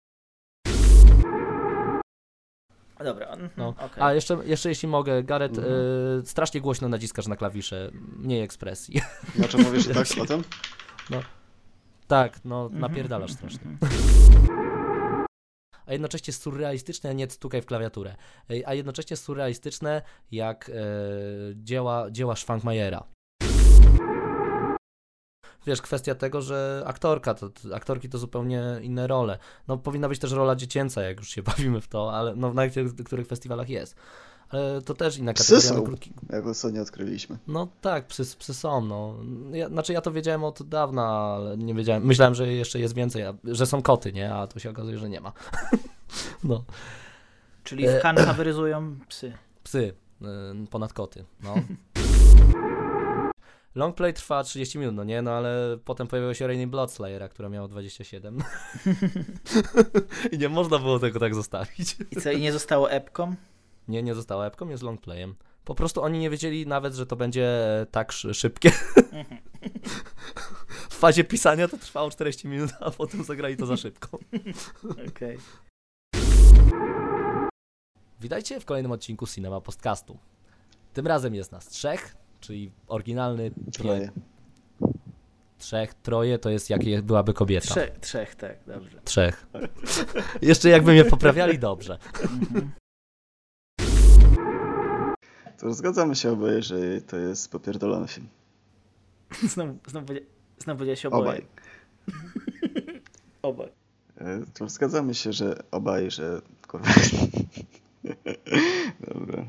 Dobra, mhm, No. okej. A jeszcze, jeszcze jeśli mogę, Gareth, Mhm. e, strasznie głośno naciskasz na klawisze, mniej ekspresji. Znaczy mówisz tak o tym? tak, no Mhm, napierdalasz mhm, strasznie. mhm. A jednocześnie surrealistyczne, nie stukaj w klawiaturę. A jednocześnie surrealistyczne jak e, dzieła, dzieła Schwankmajera. Wiesz, kwestia tego, że aktorka, to, to, aktorki to zupełnie inne role. No powinna być też rola dziecięca, jak już się (laughs) bawimy w to, ale no, na niektórych, których festiwalach jest. Ale to też inna Psy kategoria. są. no, krótki, Jak ostatnio odkryliśmy. no tak, psy, psy są, no. Ja, znaczy ja to wiedziałem od dawna, ale nie wiedziałem, myślałem, że jeszcze jest więcej, a, że są koty, nie? A tu się okazuje, że nie ma. (laughs) no, Czyli w Cannes (clears throat) faworyzują psy. psy y, ponad koty, no. Long play trwa 30 minut, no nie? No ale potem pojawiła się Rainy Bloodslayera, która miała 27. (laughs) (laughs) I nie można było tego tak zostawić. I co, i nie zostało epką? Nie, nie została epką, jest long playem. Po prostu oni nie wiedzieli nawet, że to będzie tak szy- szybkie. W fazie pisania to trwało 40 minut, a potem zagrali to za szybko. (laughs) Okej. Witajcie w kolejnym odcinku Cinema Podcastu. Tym razem jest nas trzech, czyli oryginalny Troje. trzech, troje to jest jak byłaby kobieta. Trzech, trzech, tak, dobrze. Trzech. Jeszcze jakby mnie poprawiali, dobrze. Mhm. To zgadzamy się oboje, że to jest popierdolony film. (laughs) Znowu, znowu, znowu powiedziałeś oboje. Obaj. (laughs) Obaj. E, To zgadzamy się, że obaj, że kurwa. (laughs) Dobra.